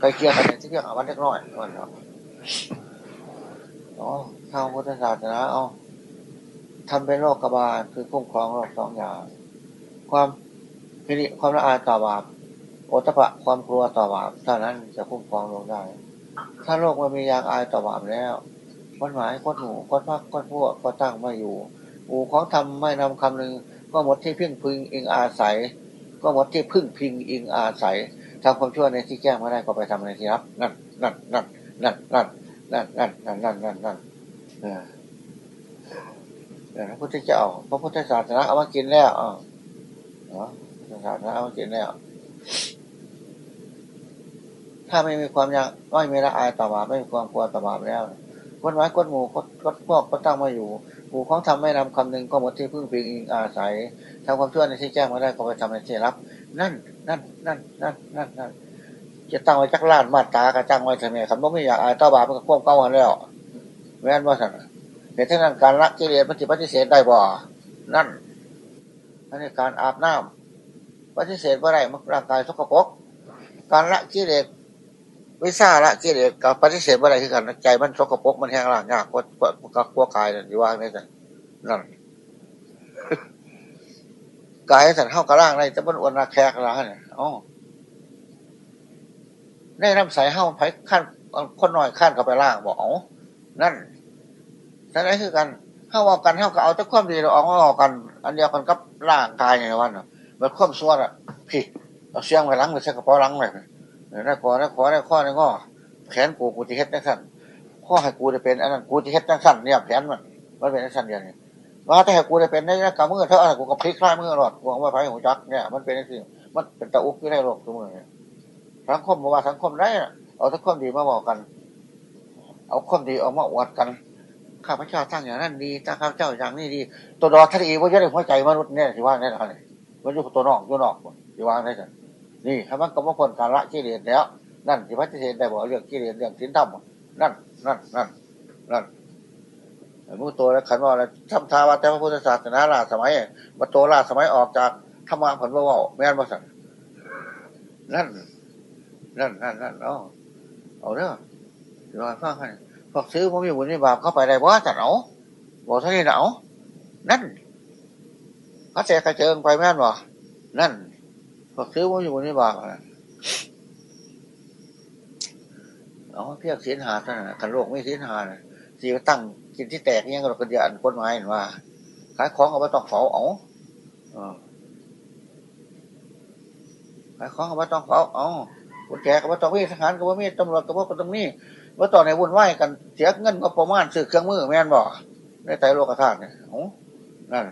ไก่เจียกันเนี่ยที่เรียกอาบัตเล็กน้อยนั่นครับอ๋อทางพุทธศาสนาเอาทำเป็นโรคกบาลคือคุ้มครองโรคสองอย่าง ความพิริความละอายต่อบาปโอตปะความกลัวต่อบาปเท่านั้นจะคุ้มครองลงได้ ถ้าโลกมันมียางอายต่อบาปแล้ว คนหมายคนหนูคนพักคนพวกก็ตั้งมาอยู่อูของทำไม่นำคำหนึ่งก็หมดที่พึ่งพึงอิงอาศัย ก็หมดที่พึ่งพิงอิงอาศัยทำความชั่วในที่แจ้งไม่ได้ก็ไปทำในที่รับนั่นนั่นนั่นนั่นนั่นนั่นนั่นนั่นนั่นนั่นนั่นพระพุทธเจ้าพระพุทธศาสนาเอามากินแล้วอ๋อศาสนาเอามากินแล้วถ้าไม่มีความยังไม่มีละอายต่อบาปไม่มีความกลัวต่อบาปแล้ว คนไม้คนหมู่คนพวกก็ตั้งมาอยู่หมู่ของทำไม่นำคำหนึ่งก็หมดที่พึ่งพิงอิงอาศัยทำความชั่วในที่แจ้งมาได้ก็ไปทำในที่รับ นั่น นั่น นั่น นั่น นั่นนั่นจะตั้งไว้จักล้านมาตากระจังไว้ทำไมคำว่าไม่อยากอายต่อบาปมันก็ควบเข้ามาแล้วแม่นว่าสั่นเหตุนั้นการละกิเลสมันจะปฏิเสธได้บ่ นั่นนั่นคือการอาบน้ำปฏิเสธว่าไรมันร่างกายสกปรกการละกิเลส วิชาละกิเลสกับปฏิเสธว่าไรคือกันใจมันสกปรกมันแห้งล่างยากกว่ากว่ากัวกายนั่นอยู่ว่าไม่ใช่นั่นกายสันเข้ากระล่างในจะมันอ้วนราแคกระเนี่ยอ๋อได้น้ำใสเข้าไผ่ขั้นคนหน่อยขั้นเข้าไปล่างบอกอ๋อนั่นนั่นคือกันเข้าเอากันเข้าก็เอาแต่ความดีเราเอาเอากัน อันเดียวกันกับร่างกายไงวันมันความส่วนอะพี่เอาเสียงไปล้างไปใช้กระเพาล้างไป นี่ยได้ขอได้ขอได้ข้อได้ง้อแขนกูกูจะเฮ็ดนักสั่นข้อให้กูจะเป็นอันนั้นกูจะเฮ็ดนักสั่นเนี่ยแขนมันมันเป็นนักสั่นเดียวนี่ว่าแต่ให้กูจะเป็นได้นักการเมือเท่าอะไรกูก็พลิกคล้ายมือหลอดกูว่าไฟหัวจักเนี่ยมันเป็นสิ่งมันเป็นตะอุกที่ได้โลกทุกมือเนี่ยสังคมบอกว่าสังคมได้เอาทั้งคมดีมาบอกกัน เอาความดีออกมาอวดกันข้าพเจ้าตั้งอย่างนั้นดีตั้งข้าพเจ้าอย่างนี้ดี ตัวดอทะเลว่าจะได้หัวใจมนุษย์เนี่ยที่ว่าแน่นอนเลยมันอยู่ตัวนอกตัวนอกที่ว่าได้กัน นี่ถ้ามันก็มาผลการละกิเลสแล้ว นั่นที่พระเทศได้บอกเรื่องกิเลสเรื่องสินธรรมนั่นนั่นนั่นนั่นมูตัวแล้วขันว่าแล้วทำทาว่าแต่พระพุทธศาสนาล่าสมัยมาโตล่าสมัยออกจากธรรมะผลว่าว่าแม่นว่าสั่งนั่นนั่นนั่นนั่นเอาเอาเด้อเดี๋ยวฟังให้พวกซื้อผมมีบุญมีบาปเข้าไปได้บ่จัดเอาบอกท่านี้หนานั่นพระเจ้ากระเจิงไปแม่นบ่นั่น ก็ซื้อผมมีบุญมีบาปเอาเพียงเสียนหาท่านกันโลกไม่เสียนหาสีตั้งกินที่แตกยังกระเดียนคนไม้ว่า ขายของเอาไปต้องเฝ้าเอาขายของเอาไปต้องเฝ้าเอาคนแก่ก็ว่าต้องมีทหารก็ว่ามีตำรวจก็ว่าต้องมีว่าต่อในวุ่นวายกันเสียเงินก็ประมาณซื้อเครื่องมือแม่นบ่ในไตโลกธาตุเนี่ยโอ้นั่น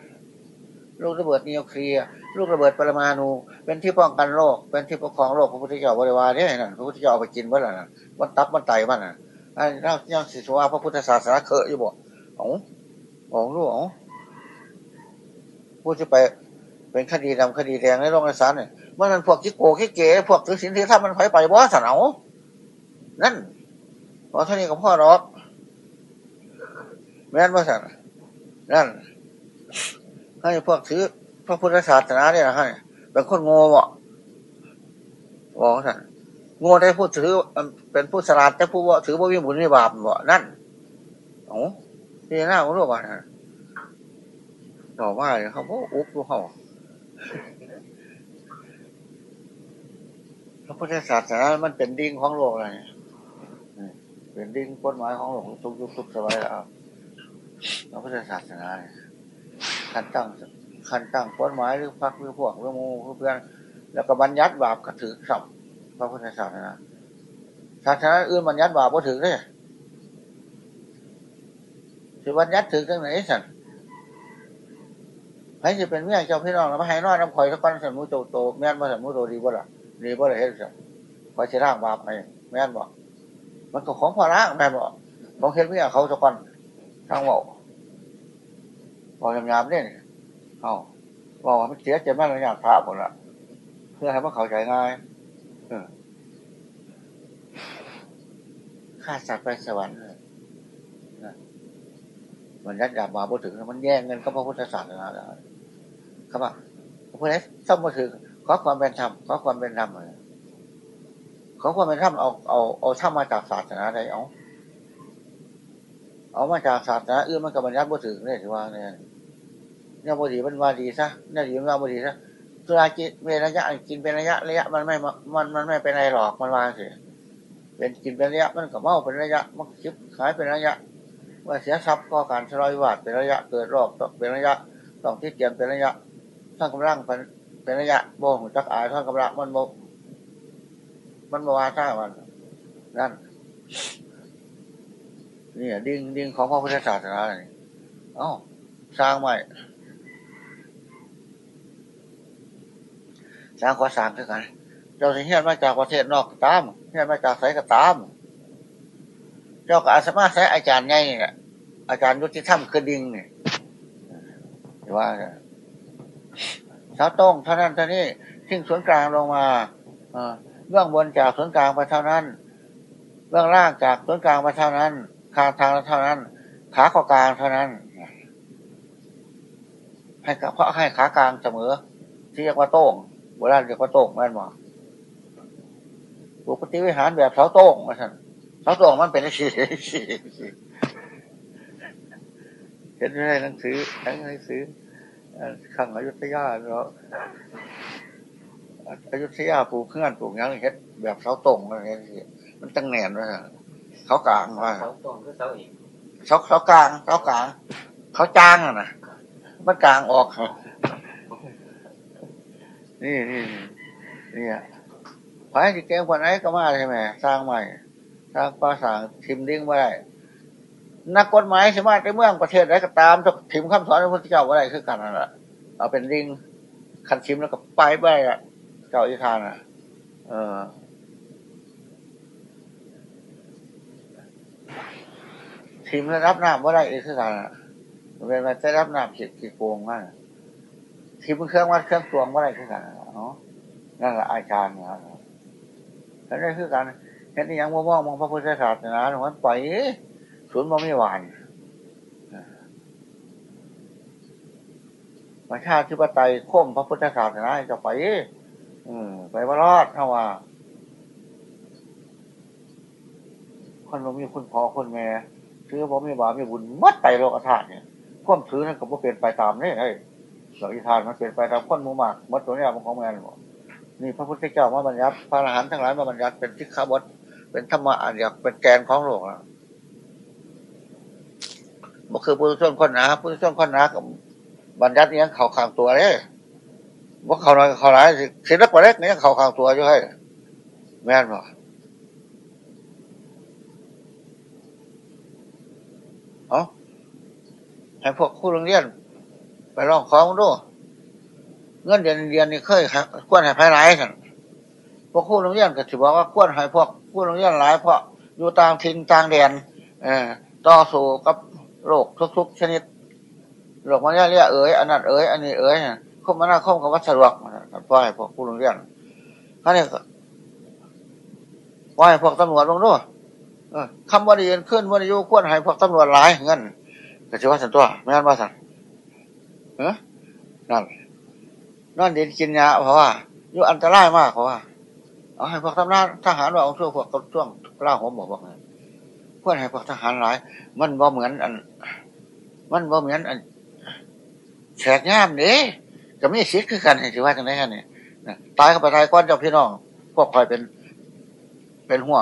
ลูกระเบิดนิวเคลียร์ ลูกระเบิดปรมาณูเป็นที่ป้องกันโรค เป็นที่ปกครองโรคพระพุทธเจ้าบริวารเนี่ยนั่นพระพุทธเจ้าเอาไปกินเมื่อไหร่นั่นมันตับมันไตมันน่ะอันนี้ยังสิสว่าพระพุทธศาสนาเคยอยู่บ่โอ้โอ้ลูกโอ้พูดจะไปเป็นคดีดำคดีแดงในโรงในศาลเนี่ยเมื่อนั้นพวกจิโกขี้เก๋พวกถือศีลที่ทำมันไปไปบ่สันเอานั่นพอเท่านี้กับพ่อรอกแม่นว่าสันนั่นให้พวกถือ พระพุทธศาสนาเนี่ยให้เป็นคนโง่บ่บอกสันโง่ได้พูดถือเป็นผู้สลาดแต่ผู้ว่าถือว่าวิบุญวิบาปบ่นั่นโอ้ที่หน้าเขารู้ว่าต่อว่าเขาบอกอุ๊บเขาพระพุทธศาสนามันเป็นดิ่งของโลกอะไรเป็นดิ่งกฎหมายของโลกทุกยุคทุกสมัยแล้วพระพุทธศาสนาขั้นตั้ง ขันตั้งกฎหมายหรือพักหรือพวกหรือมูหรือเพื่อน แล้วก็บัญญัติบาปกระถือสับพระพุทธศาสนาศาสนาอื่นมันยัดบาปบ่ถึงเลยสิวันยัดถึงจังไหนสันให้จะเป็นเมียเจ้าพี่น้องแล้วมาให้นอนน้ำข่อยสักวันสันมูโตโตแม่นมาสันมูโตดีบ่ล่ะดีบ่ล่ะเฮ็ดสันคอยสิร่างบาปให้แม่นบ่มันก็ของพอร่างแม่นบ่ของเฮ็ดเมียเขาสักวันทางบอกบอกยามๆเนี่ย เอาบอกว่ามันเสียใจมากเลยอยากพาหมดละเพื่อให้มันเข้าใจง่ายเออฆ่าสัตว์ไปสวรรค์เลยมันยัดยามาพูดถึงมันแย่งเงินก็พระพุทธศาสนาแล้วครับว่าพระพุทธส้มมาถึงขอความเป็นธรรมขอความเป็นธรรมเลยขอความเป็นธรรมเอาเอาเอาธรรมมาจากศาสนาใดเอาเอามาจากศาสนาอื่นมันก็บรรยัติบ่ถึงเลยถือว่าเนี่ย เนี่ยบดีมันว่าดีซะเนี่ยดีมันว่าบดีซะสุรากินเป็นระยะกินเป็นระยะระยะมันไม่มันมันไม่เป็นไรหรอกมันว่าสิเป็นกินเป็นระยะมันก็เมาเป็นระยะมันคิดขายเป็นระยะว่าเสียทรัพย์ก็การทะเลาะวิวาทเป็นระยะเกิดโรคเป็นระยะต้องที่เกียนเป็นระยะสร้างกำลังเป็นเป็นระยะโบงจักอายสร้างกำลังมันโบมันบว่าสร้างมันนั่นนี่ดิ่งดิ่งของพระพุทธศาสนาเนี่ยเอ้าสร้างใหม่ สร้างขอสร้างคือกัน เจ้าสิเฮียนมาจากประเทศนอกตามเฮียนมาจากไสก็ตาม เจ้าก็อาสมาใช้อาจารย์ไงเนี่ยอาจารย์ยุติธรรมคือดิ่งเนี่ยว่าเสาต้องเท่านั้นเท่านี้ทิ้งสวนกลางลงมาเบื้องบนจากสวนกลางไปเท่านั้นเบื้องล่างจากสวนกลางไปเท่านั้นคางทางเท่านั้น ขาขากลางเท่านั้น ให้เพราะให้ขากลางเสมอที่เรียกว่าโต้ง โบราณเรียกว่าโต้งแม่นบอกปกติวิหารแบบเสาโต้งมาสั่นเสาโต้งมันเป็นอะไรเห็นในหนังสือหนังสือขังอยุธยาเนาะอยุธยาปลูกเคลื่อนปลูกยังเฮ็ดแบบเสาตรงอะไรเงี้ยมันตั้งแน่นว่าเขากลางว่าเสาตรงคือเสาเอกเสาเสากลางเสากลาง เขาจ้างอะนะมันกลางออก นี่นี่นี่ไฟที่แกงคนไหนก็มาใช่ไหมสร้างใหม่สร้างปราสาทิมดิ้งไว้นักกฎหมายสามารถในเมืองประเทศใดก็ตามจะถิมคำสอนของพระพุทธเจ้าอะไรคือกันนั่นแหละเอาเป็นลิงคันทิมแล้วก็ไปไปอะเจ้าอิทานอะ เออทิมแล้วรับน้ำว่าได้คือกันอะเป็นมาจะรับน้ำขีดขีดโกงมาก ทิมเครื่องวัดเครื่องตวงว่าได้คือกันเนาะนั่นแหละอาจารย์นะแล้วได้คือกันเห็นยังมองมองพระพุทธศาสนาหมันปล่อยศูนย์บ่มีหวานประชาธิปไตยข่มพระพุทธศาสนาจะไปไปว่ารอดเท่าว่าคนบ่มีคุณพ่อคุณแม่ซื้อบ่มีบาปมีบุญมัดไปโลกธาตุเนี่ยข่มถือนั่นก็บ่เปลี่ยนไปตามนี่ไอ้ หลักอิทานมันเปลี่ยนไปตามคนมูมากมัดตัวนี้มันของแมนนี่พระพุทธเจ้ามาบรรยัติพระอรหันต์ทั้งหลายมาบรรยัติเป็นทิฆบดเป็นธรรมะอันอยากเป็นแกนของโลกแล้วบ่คือปุถุชนคนหนาปุถุชนคนหนากับบรรยัติยังเข่าข้างตัวเลยว่าเขาน้อยเขาหลายสิลักกว่าเล็กนี่เขาข้างตัวอยู่ให้แม่นบ่เอาให้พวกคู่โรงเรียน ไปลองของดูเงินเดือนเรียนนี่เคยกวนให้ภายหลายสันพวกคู่โรงเรียนก็ถือว่ากวนให้พวกคู่โรงเรียนหลายเพราะอยู่ต่างถิ่นต่างแดนเออต่อสู้กับโรคทุก ๆ ชนิดโรคมันเรียเอ๋ยอันนั้นเอ๋ยอันนี้เอ๋ยคมมันน่าคมกับวัสดุกปล่อยพวกผู้โรงเรียนเขาเนี่ปล่อยพวกตำรวจลงด้วยคำว่าดีขึ้นว่าดีอยู่ควรให้พวกตำรวจหลายเงินก็จะว่าสันตัวไม่งั้นว่าสัน เออนั่นนั่นเดินกินยาเพราะว่าอยู่อันตรายมากเพราะว่าเอาให้พวกทำน้าทหารว่าเอาช่วงพวกช่วงล่าหัวหมอบอกเลยควรให้พวกทหารหลาย มันบ่เหมือนอัน มันบ่เหมือนอันแฉกง่ามเนี่ก็ไม่สิทธิ์คือกันถือว่าจังไรกันเนี่ยตายเข้าไปตายก้อนเจ้าพี่น้องพวกคอยเป็น เป็นหัว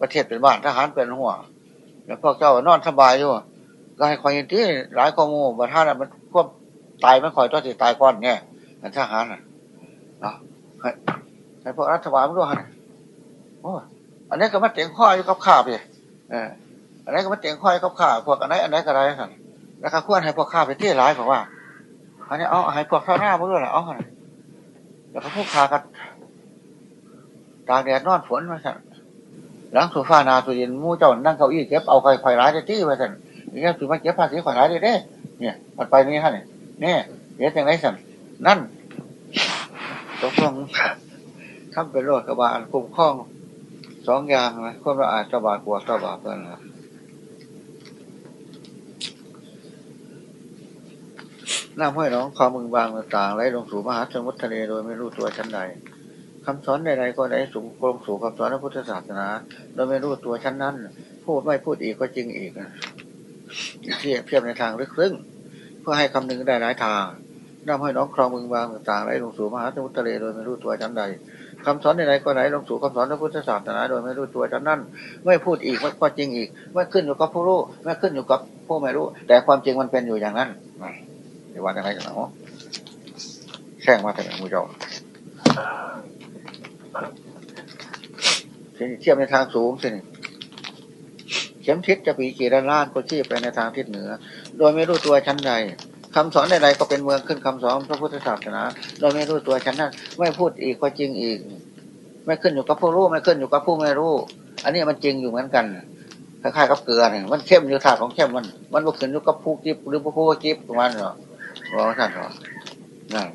ประเทศเป็นบ้านทหารเป็นหัว แล้วพวกเจ้านอนสบายอยู่ ก็ให้คอยยินที่หลายข้อมูลบัตรท่านมันควบตายไม่คอยตัวสิตายก้อนเนี่ยทหารอะเนาะให้ให้พวกรัฐบาลมันด้วยโอ้อันนี้ก็มาเตียงข้ออยู่กับข้าไปเอออันนี้ก็มาเตียงข้ออยู่กับข้าพวกอันไหนอันไหนก็ได้สั่นแล้วก็ควรให้พวกข้าไปที่ร้ายเพราะว่าอันนี้เอาให้พวกข้าหน้ามาด้วยแหละเอาขนาดแล้วก็พวกข้ากันตาแดดนอนฝนมาสั่นหลังโซฟานาตัวเย็นมู่เจ้านั่งเก้าอี้เก็บเอาไข่ไข่ร้ายได้ที่มาสั่น เนี่ก็คือมาเก็บภาษีข่ร้ายได้เด้เนี่ยมันไปนี่ฮะเนี่ยเนี่ยเดี๋ยวจังไรสั่นนั่นตกลงทำเป็นโรคกระบาลคุ้มครองสองอย่างนะความละอาดกระบาดกลัวกระบาดเพื่อนนะน้ำห้อยน้องคอมึงบางต่างไหลลงสู่มหาสมุทรทะเลโดยไม่รู้ตัวชั้นใดคำสอนใดๆก็ได้สูงกลมสู่คำสอนพระพุทธศาสนา โดยไม่รู้ตัวชั้นนั้น พูดไม่พูดอีกก็จริงอีกนะ เทียบเทียบในทางลึกซึ้งเพื่อให้คำนึงได้หลายทางนำให้น้องครองมึงบางต่างไหลลงสู่มหาสมุทรทะเลโดยไม่รู้ตัวชั้นใดคำสอนใดๆก็ไหลลงสู่คำสอนพระพุทธศาสนาโดยไม่รู้ตัวชั้นนั้น ไม่พูดอีกไม่ก็จริงอีก ไม่ขึ้นอยู่กับผู้รู้ไม่ขึ้นอยู่กับผู้ไม่รู้ แต่ความจริงมันเป็นอยู่อย่างนั้นเดี๋ยวว่าอะไรกันเนาะแข่งมาแต่ไหนมูเจ้าเทียบในทางสูงสิ เข็มทิศจะปีกี่ด้านล่างก็ชี้ไปในทางทิศเหนือ โดยไม่รู้ตัวชั้นใดคำสอนใดๆก็เป็นเมืองขึ้นคำสอนพระพุทธศาสนา โดยไม่รู้ตัวชั้นนั้น ไม่พูดอีกก็จริงอีก ไม่ขึ้นอยู่กับผู้รู้ไม่ขึ้นอยู่กับผู้ไม่รู้ อันนี้มันจริงอยู่เหมือนกันคล้ายๆกับเกลือเนี่ยมันเข้มอยู่ถาดของเข้มมัน มันบ่ขึ้นอยู่กับผู้กิบหรือผู้ผู้กิบตรงนั้นหรอบอกท่านหรอนั่น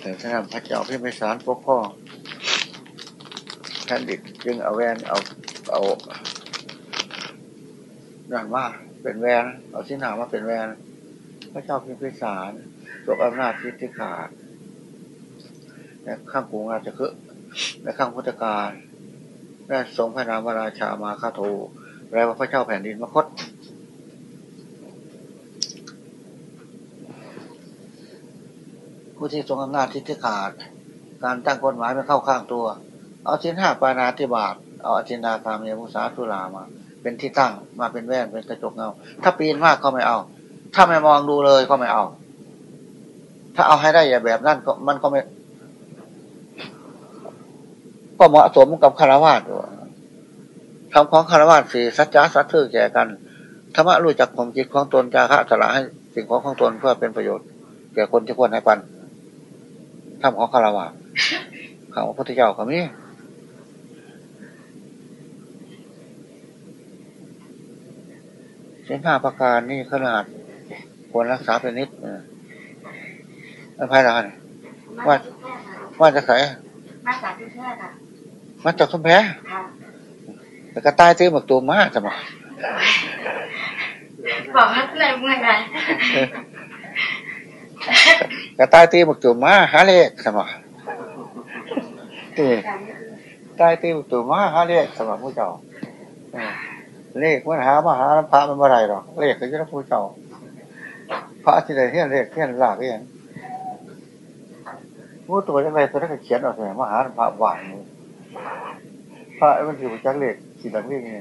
แต่ถ้าพระเจ้าพิมพิสารปกพ่อานดิจึงเอาแวนเอา เอานั่นว่าเป็นแวนเอาสินหามาเป็นแวนพระเจ้าพิมพิสารตกอำนาจทิฏฐิขาดในข้างกรุงราชคฤห์ในข้างพุทธกาลได้ทรงพระนามวราชามาคาโทแปลว่าพระเจ้าแผ่นดินมคตผู้ที่ทรงอำนาจทิฏฐิขาด การตั้งกฎหมายไม่เข้าข้างตัว เอาชิ้นห้าปานาธิบาตเอาอจินนาคามีมุสาทุลามา เป็นที่ตั้งมาเป็นแว่นเป็นกระจกเงา ถ้าปีนมากก็ไม่เอา ถ้าไม่มองดูเลยก็ไม่เอา ถ้าเอาให้ได้อย่าแบบนั้นก็มันก็ไม่ ก็เหมาะสมกับคารวะด้วยทำของคารวะสี่สัจจะสัตย์แก่กันธรรมะรู้จักข่มจิตของตนจาคะสละให้สิ่งของของตนเพื่อเป็นประโยชน์แก่คนที่ควรให้ปันทำของคารวะข้าพระพุทธเจ้าก็มี ส้นห้าประการนี่ขนาดควรรักษาเป็นนิดไม่พายรานว่าว่าจะใส่มาจากที่แค่ค่ะมาจากสมแพ้ค่ะแต่ก็ตายตื้อหมกตัวมาสมอบอกนักเลยเมื่อไงก็ตายตื้อหมกตัวมาหาเลขสมอเออตายตื้อหมกตัวมาหาเลขสมอผู้เจ้า เออเลขมันหามาหาพระมันเมื่อไรหรอกเลขก็จะผู้เจ้าพระที่ใดเที่ยนเลขเที่ยนหลากเองผู้ตัวยังไงตัวนั้นก็เขียนออกมามาหาพระหวานนี่พระมันถือจักเลขสีดำเรื่องไง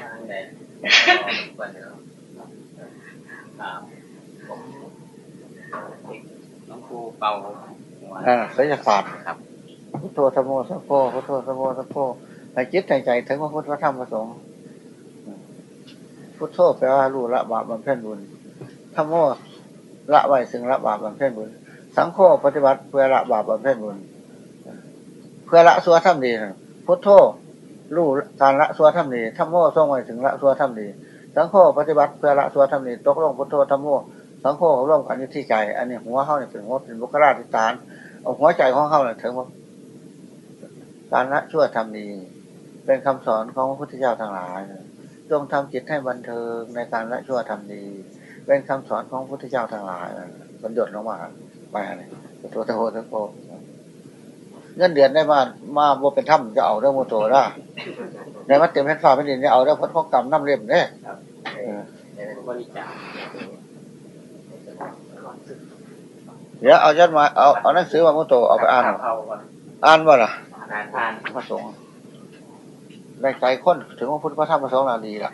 ทางไหนวันเนาะตามผมน้อง ครูเป่าหัวอ่าศิลศาสตร์ครับพุทโธธรรมโมสังโฆพุทโธธรรมโมสังโฆในจิตในใจถึงพระพุทธพระธรรมพระสงฆ์พุทโธแปลว่ารู้ละบาปบำเพ็ญบุญธรรมโมละไว้ซึ่งละบาปบำเพ็ญบุญ สังโฆปฏิบัติเพื่อละบาปบำเพ็ญบุญ เพื่อละสัวทำดีพุทโธรู้การละสัวทำดีธรรมโมทรงไว้ถึงละสัวทำดี สังโฆปฏิบัติเพื่อละสัวทำดีตกลงพุทโธธรรมโม สังโฆร่วมกันอยู่ที่ใจ อันนี้หัวเข้าเนี่ยเป็นหัวเป็นบุคลาธิฐาน เอาหัวใจของเขาเนี่ยถึงว่าการละชั่วทำดี เป็นคำสอนของพระพุทธเจ้าทั้งหลายจงทำจิตให้บันเทิงในการละชั่วทำดี เป็นคำสอนของพระพุทธเจ้าทั้งหลายมันหยดลงมาไปเนี่ยตัวโตทั้งโตเงินเดือนได้มา มาบ่เป็นถ้ำจะเอาเรื่องโมโตได้ในวัดเต็มแผ่นฟ้าแผ่นดินจะเอาเรื่องพ้นพกกรรมน้ำเลี่ยมเนี่ยครับในบริจาค เดี๋ยวเอายัดมาเอาเอาหนังสือมาโมโตเอาไปอ่านเอาเอาก่อนอ่านว่าล่ะอ่านอ่านพระสงฆ์ในใจคนถึงว่าพุทธพระธรรมพระสงฆ์นาดีล่ะ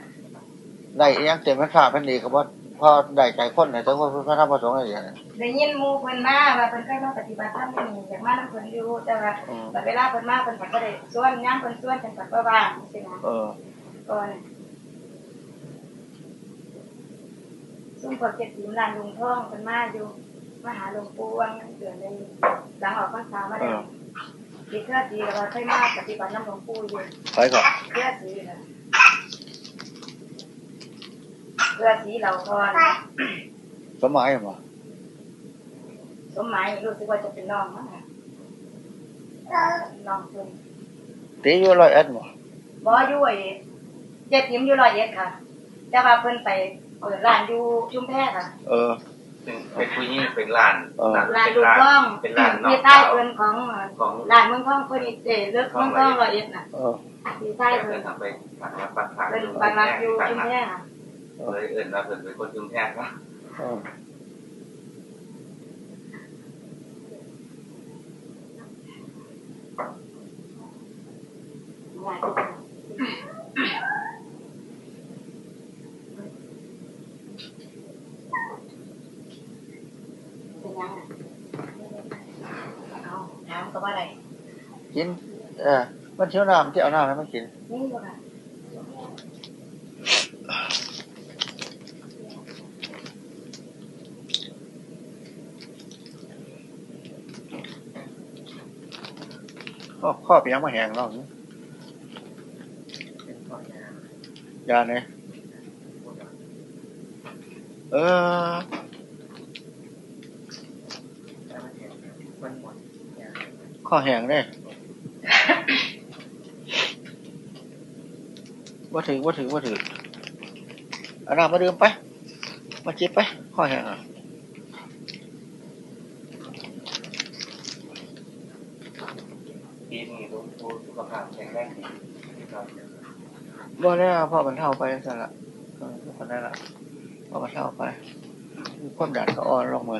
ได้อิหยังเต็มพระธาตุแผ่นดีก็ว่าพอได้ใจคนไหนทั้งว่าพระธรรมประสงค์อะไรอย่างเงี้ยได้ยินหมู่เพิ่นมาว่าเพิ่นเคยมาปฏิบัติธรรมที่นี่อยากมานํเพิ่นอยู่แต่ว่าอืมแต่เวลาเพิ่นมาเพิ่นก็บ่ได้ส่วนยามเพิ่นส่วนจังก็บ่ว่างสินะเออก่อนซุ่มพวกเก็บหินร้านลุงท่องเพิ่นมาอยู่ มาหาหลวงปู่วังเดือนนึงหลังออกพรรษามาแล้วดีเทื่อดีแล้วว่าเคยมาปฏิบัตินำหลวงปู่อยู่ไปก่อนเพื่อสีนะเพื่อสีเหล่าทอนสมัยมั้งสมหมายรู้สึกว่าจะเป็นน้องมั้งค่ะน้องเพิ่นตีอยู่ร้อยเอ็ดมั้งบ่อยู่ไอ้เจ็ดยิมอยู่ร้อยเอ็ดค่ะ แต่ว่าเพิ่นไปเปิดร้านอยู่ชุมแพค่ะ เออ ซึ่งเป็นผู้หญิงเป็นลานเออร้านเป็นลูกลานท้องเป็นลานนอกที่ใต้เขาเพิ่นของของร้านเมืองท้องเพิ่นอีเจเลือกเมืองท้องร้อยเอ็ดน่ะเออที่ใต้เพิ่เพิ่นนทำไปฝังรักปักขาเพิ่นบางรักอยู่ชุมแพค่ะเลยเอื่นว่าเพิ่นเป็นคนชุมแพก็เออหลายคนเป็นยังไงเอาถามก็ว่าอะไร กิน เออมันเที่ยวน้ำที่เอาน้ำให้มันกินนี่อยู่ค่ะข้อข้อเปียงมาแหงเราเนี่ยยาเนี่ยเออข้อแหงเนี่ย ว่าถือว่าถือว่าถือเอาน้ำมาดื่มไป มาจิบไปข้อแหงอะปีนี้ทุกทุกสุขภาพแข็งแรงดีครับบ่แล้พ่อมันเท่าไปสั่นละเออคนได้ละพ่อมันเท่าไปความดันก็อ่อนลงมา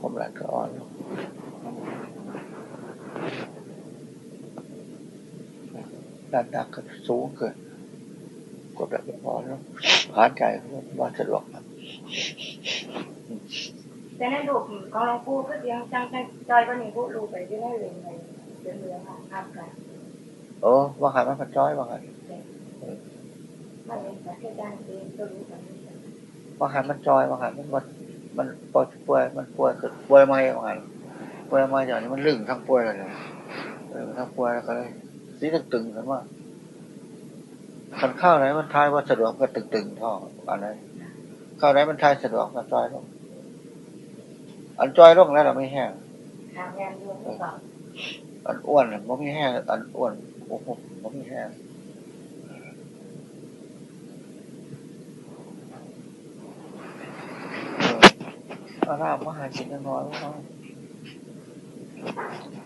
ความดันก็อ่อนลง ดันดักก็สูงเกินกดดันก็อ่อนลงผ่านใจว่าสะดวกนะแต่ในรูปของหลวงปู่ก็ยังจังจังจอยก็ยังพูดรูปไปที่ได้เลยในเดือนเดือนค่ะครับค่ะโอ้ว่าหันมันพันจ้อยว่าหันไม่เป็นแต่แค่ด้านเองก็รู้กันว่าหันมันจอยว่าหันมันมันมันป่วยป่วยมันป่วยคือป่วยไม่ว่าหันป่วยไม่อย่างนี้มันลึงทั้งป่วยเลยเออทั้งป่วยแล้วก็เลย สีตึงๆกันว่าขันข้าวไหนมันทายว่าสะดวกก็ตึงๆท้องอันไหนข้าวไหนมันทายสะดวกก็จอยลงอันจอยลงแล้วเราไม่แห้งทางงานเดือนที่สองอันอ้วนมันไม่แห้งอันอ้วนโอ้โหมันไม่แห้งเออเอาหน้ามาหากินน้อยๆว่าโอ้แ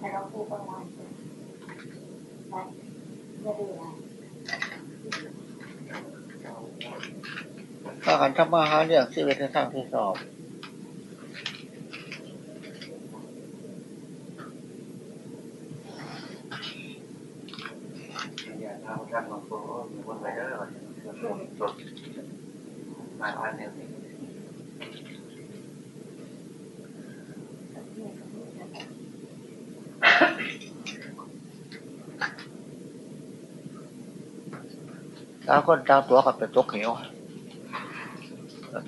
ต่เราพูดประมาณไปไม่ดูนะ ถ้ากันทำมาหาเรื่องชีวิตในทางที่สอบอย่าทำท่านบางคนมีคนไปเด้อสดมาทานเนี่ยตาคนตาตัวกับเป็นตกเหว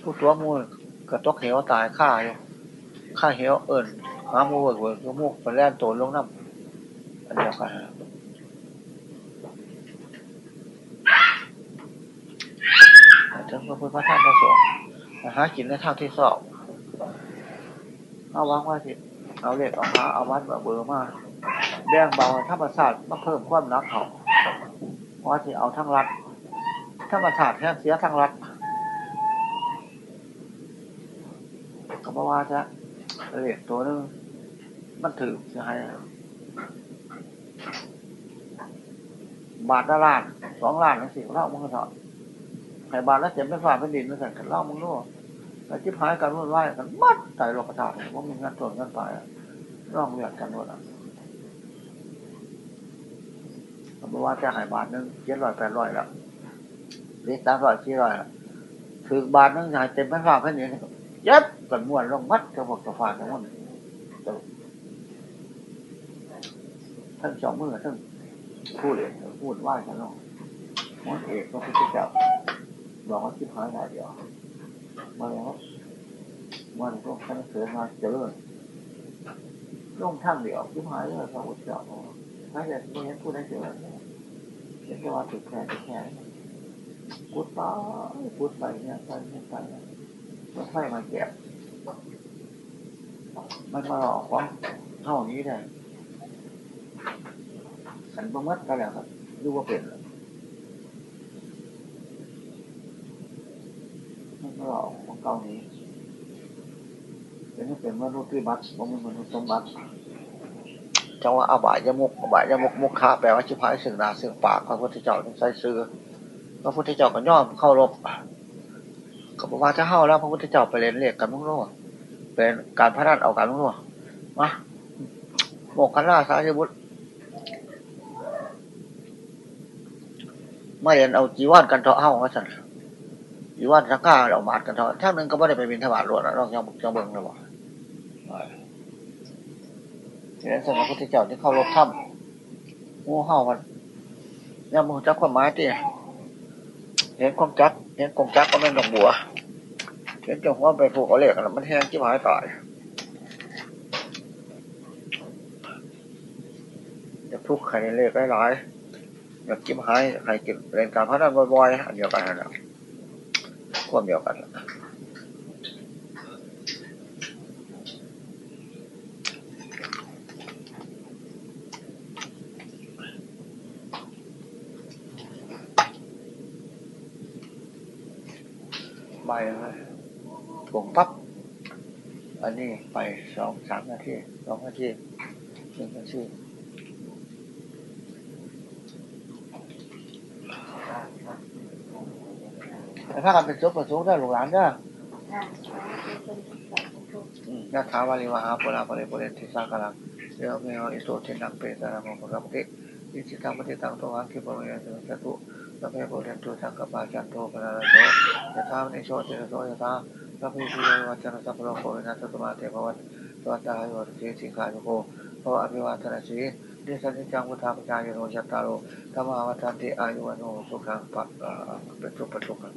ผู้ตัวมูกับตกเหวตายฆ่าอยู่ฆ่าเหวเอิญหามูเวิร์กเวิร์กมูกไปแล่นโตนลงน้ำอันเดียวกันถึงพระพุทธพระธรรมพระสงฆ์หากินในทางที่สอบเอาวางไว้สิเอาเล็กเอาหาเอาวัดมาเบอร์มาแบ่งเบาธรรมศาสตร์มาเพิ่มความหนักเขาว่าที่เอาทั้งรัฐธรรมศาสตร์แค่เสียทั้งรัฐก็ เพราะว่าจะเรียกตัวนึงมันถือจะให้บาทละล้านสองล้านนั่นสิเล่ามึงก็เถอะให้บาทและเจ็บไม่ฝ่าเป็นดินนั่นสั่นเล่ามึงรู้แล้วจิบหายกันวุ่นวายกันมัดใจโลกธาตุว่ามีเงินส่วนเงินไปร่องเรียกกันหมดอะเพราะว่าจะหายบาทนึงเจ็ดร้อยแปดร้อยแล้วเรียกตามร้อยสี่ร้อยแล้วถือบาทนึงหายเต็มไม่ฝ่าเป็นดินเย็บ กันม้วนลงมัดกระบอกกระฟาดทั้งหมดทั้งสองมือทั้งพูดเองพูดไหว้กันเนาะมันเอกก็พิจารณาบอกว่าที่พายได้เดียวมาแล้วมันก็ขันเสือมาเจริญลงท่านเดียวที่พายเลยพระพุทธเจ้าถ้าจะไม่เห็นพูดได้เจริญเห็นว่าถึงแค่ถึงแค่พุทธไปพุทธไปเนี่ยไปเนี่ยไปมันไฟมาแก็บ มันมาหลอกของเท่านี้ได้ขันประมัดก็แล้วครับดูว่าเป็นมันมาหลอกของเก่านี้เป็นเป็นมนุษย์ที่บัตรผมเป็นมนุษย์สมบัติจังว่าอบายยมุกอบายยมุกมุกคาแปลว่าชิพายสึ่งนาสึ่งปากพระพุทธเจ้าใส่ซื้อพระพุทธเจ้าก็ย่อมเข้ารบ เขบอกว่าถ้าเข้าแล้วพระพุทธเจ้าไปเรียนเรียกกันมุ่งโลกเป็นการพระนันเอาการมุ่งโลกมาโมกขันล่าสาธิบุตรไม่เรียนเอาจีวรกันเถาะเฮ้าว่าสั่นจีวรสังฆาเอาบาดกันเถาะท่านหนึ่งก็ไม่ได้ไปบินธบาตรวดนะลองยังยังเบิ่งเลยบอกทีนั้นสมัยพระพุทธเจ้าที่เข้ารบถ้ำงูเห่ามันยังมึงจักความหมายที่เห็นความจัก เห็นกงจักก็เป็นดอกบัวเขียนจงหัวไปผูกเอาเหล็กแล้วมันแห้งที่หายตายอยากทุกข์ใครเล็กหลายๆอยากจิ้มหายใครกินเรียนการพนันบ่อยๆอันเดียวกันนะควบเดียวกันนะ เลยถ่วงปั๊บอันนี้ไปสองสามนาทีสองนาทีหนึ่งนาทีแต่ถ้ากันเป็นซุปประสูงได้หลวงหลานได้ยะถาวาริวหาปุราปริปุเรติสากลังเดี๋ยวไม่เอาอิโตเทนังเปตานังมงคลปฏิอิจิตังปฏิตังตัวอังคิปะเวนะจตุสัพเพปุเรนตุสังกปาจันโทปนาโส ยะถามนิโชติโสยะถาสัพพิสิโยวัจนะสัพพโลกวินาศตุมาเทภวัตสวัตตายโยติสิกายุโกภวะอภิวาทนาสีดิสันติจังพุทธาปัญญาโยโนจัตตาโรธรรมาวัฏันติอายุวโนสุขังปัตเป็นสุปสุขัง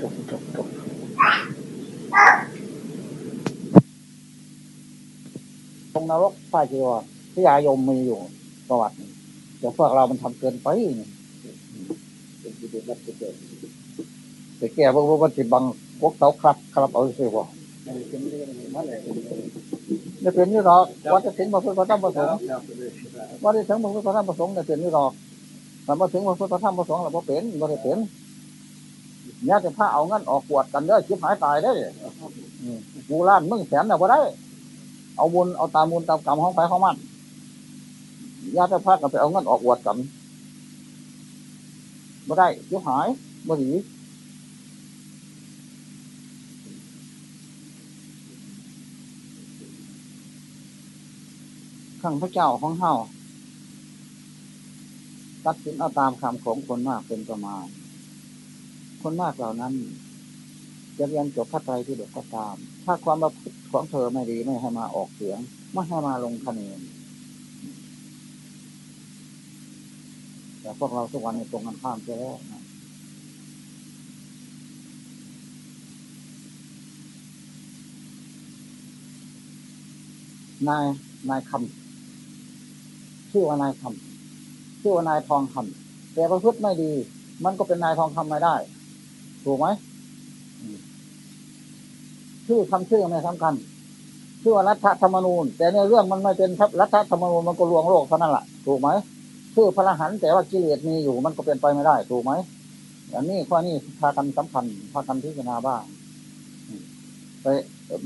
จบจบจบตรง นรกฝ่าจีวรพยายมมีอยู่ประวัติแต่พวกเรามันทำเกินไปนี่แต่แก่พวกมันจิบังพวกเขาครับครับเอาสิวะจะเป็นนี่หรอกว่าจะถึงมาเพื่อพระธรรมประสงค์ว่าจะถึงมาเพื่อพระธรรมประสงค์จะเป็นนี่หรอกแต่มาถึงมาเพื่อพระธรรมประสงค์เราบ่เป็นบ่ได้เป็นเนี่ยจะพาเอางั้นออกปวดกันเด้อชิบหายตายได้กูล้านมึงแสนเอาบ่ได้ เอาบุญเอาตามบุญตามกรรมของไปของมันญาติพากันไปเอาเงินออกอวดกันบ่ได้ชิบหายบ่ดีข้างพระเจ้าของเฮาตัดสินเอาตามคำของคนมากเป็นประมาณ คนมากเหล่านั้น จะเรียนจบพระไตรที่เด็กก็ตาม ถ้าความประพฤติของเธอไม่ดีไม่ให้มาออกเสียง ไม่ให้มาลงคะแนนแต่พวกเราทุกวันในตรงกันข้ามไปแล้วนะนายนายคำชื่อว่านายคำชื่อว่านายทองคำแต่ประพฤติไม่ดี มันก็เป็นนายทองคำไม่ได้ ถูกไหม ชื่อคำชื่อไม่สำคัญ ชื่อว่ารัฐธรรมนูญ แต่ในเรื่องมันไม่เป็นรัฐธรรมนูญมันก็ลวงโลกเท่านั้นแหละถูกไหมชื่อพระหันแต่ว่ากิเลสมีอยู่มันก็เป็นไปไม่ได้ถูกไหมอันนี้ข้อนี้พากันสำคัญพากันพิจารณาบ้างไป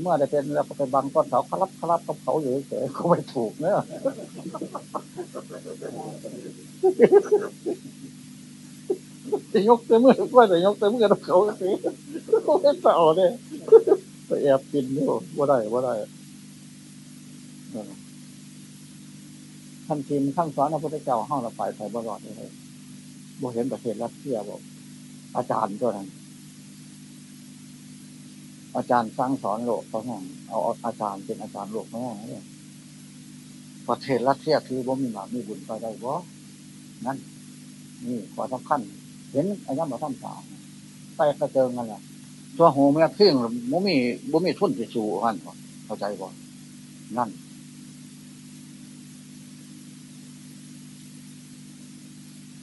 เมื่อได้เป็นแล้วไปบังต้นเขาคลับคลับกับเขาอยู่เฉยก็ไม่ถูกเนอะ จะยกเต็มมือก็จะยกเต็มมือกับเขาสิเขาไม่ต่าเลยไปแอบกินอยู่ว่าได้ว่าได้ท่านทีมข้างสอนพระพุทธเจ้าห้องเราไปไปบ่รอดเลยบ่เห็นประเทศรัสเซียบอกอาจารย์ตัวนั้นอาจารย์สร้างสอนโลกเขาห้องเอาอาจารย์เป็นอาจารย์โลกเขาห้องเนี่ยประเทศรัสเซียคือบ่มีหมามีบุญไปได้บ่นั่นนี่ขอสำคัญ เห็นอายุมาทำสามไปกระเจิงกันแหละตัวหูแม่เพ่งบ่มีบ่มีทุนไปสู่อันเข้าใจบ่นั่น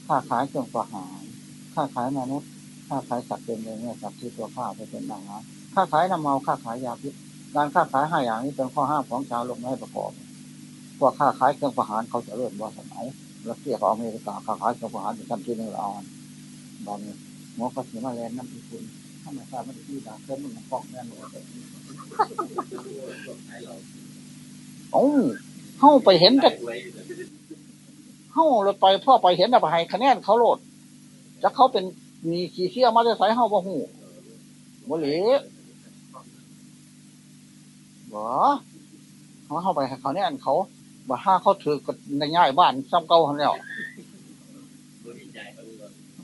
ค้าขายเครื่องประหารค้าขายมนุษย์ค้าขายสัตว์เป็นเลยเนี่ยสัตว์ที่ตัวข้าไปเป็นอาหารค้าขายน้ำเมาค้าขายยาพิษการค้าขายห้าอย่างนี้เป็นข้อห้ามของชาวโลกไม่ให้ประกอบพวกค้าขายเครื่องประหารเขาจะเริ่มว่าสมัยรัสเซียกับอเมริกาค้าขายเครื่องประหารเป็นขั้นที่หนึ่งละอ่อน ตอนนี้หมอก็เสียมาแลนน้ำพิคุณถ้าไม่ทราบไม่ได้ที่ดาเครื่องมันฟอกแน่นอนโอ้เข้าไปเห็นแต่เข้าเราไปพ่อไปเห็นแต่ไปให้คะแนนเขาโหลดจะเขาเป็นมีขี้เชี่ยมาได้ใส่เข้าบ่หูบ่เหลือบ่เขาเข้าไปเขาเนี่ยเขาบ่ห้าเขาถือกับในง่ายบ้านซ้ำเก่าเขาแล้ว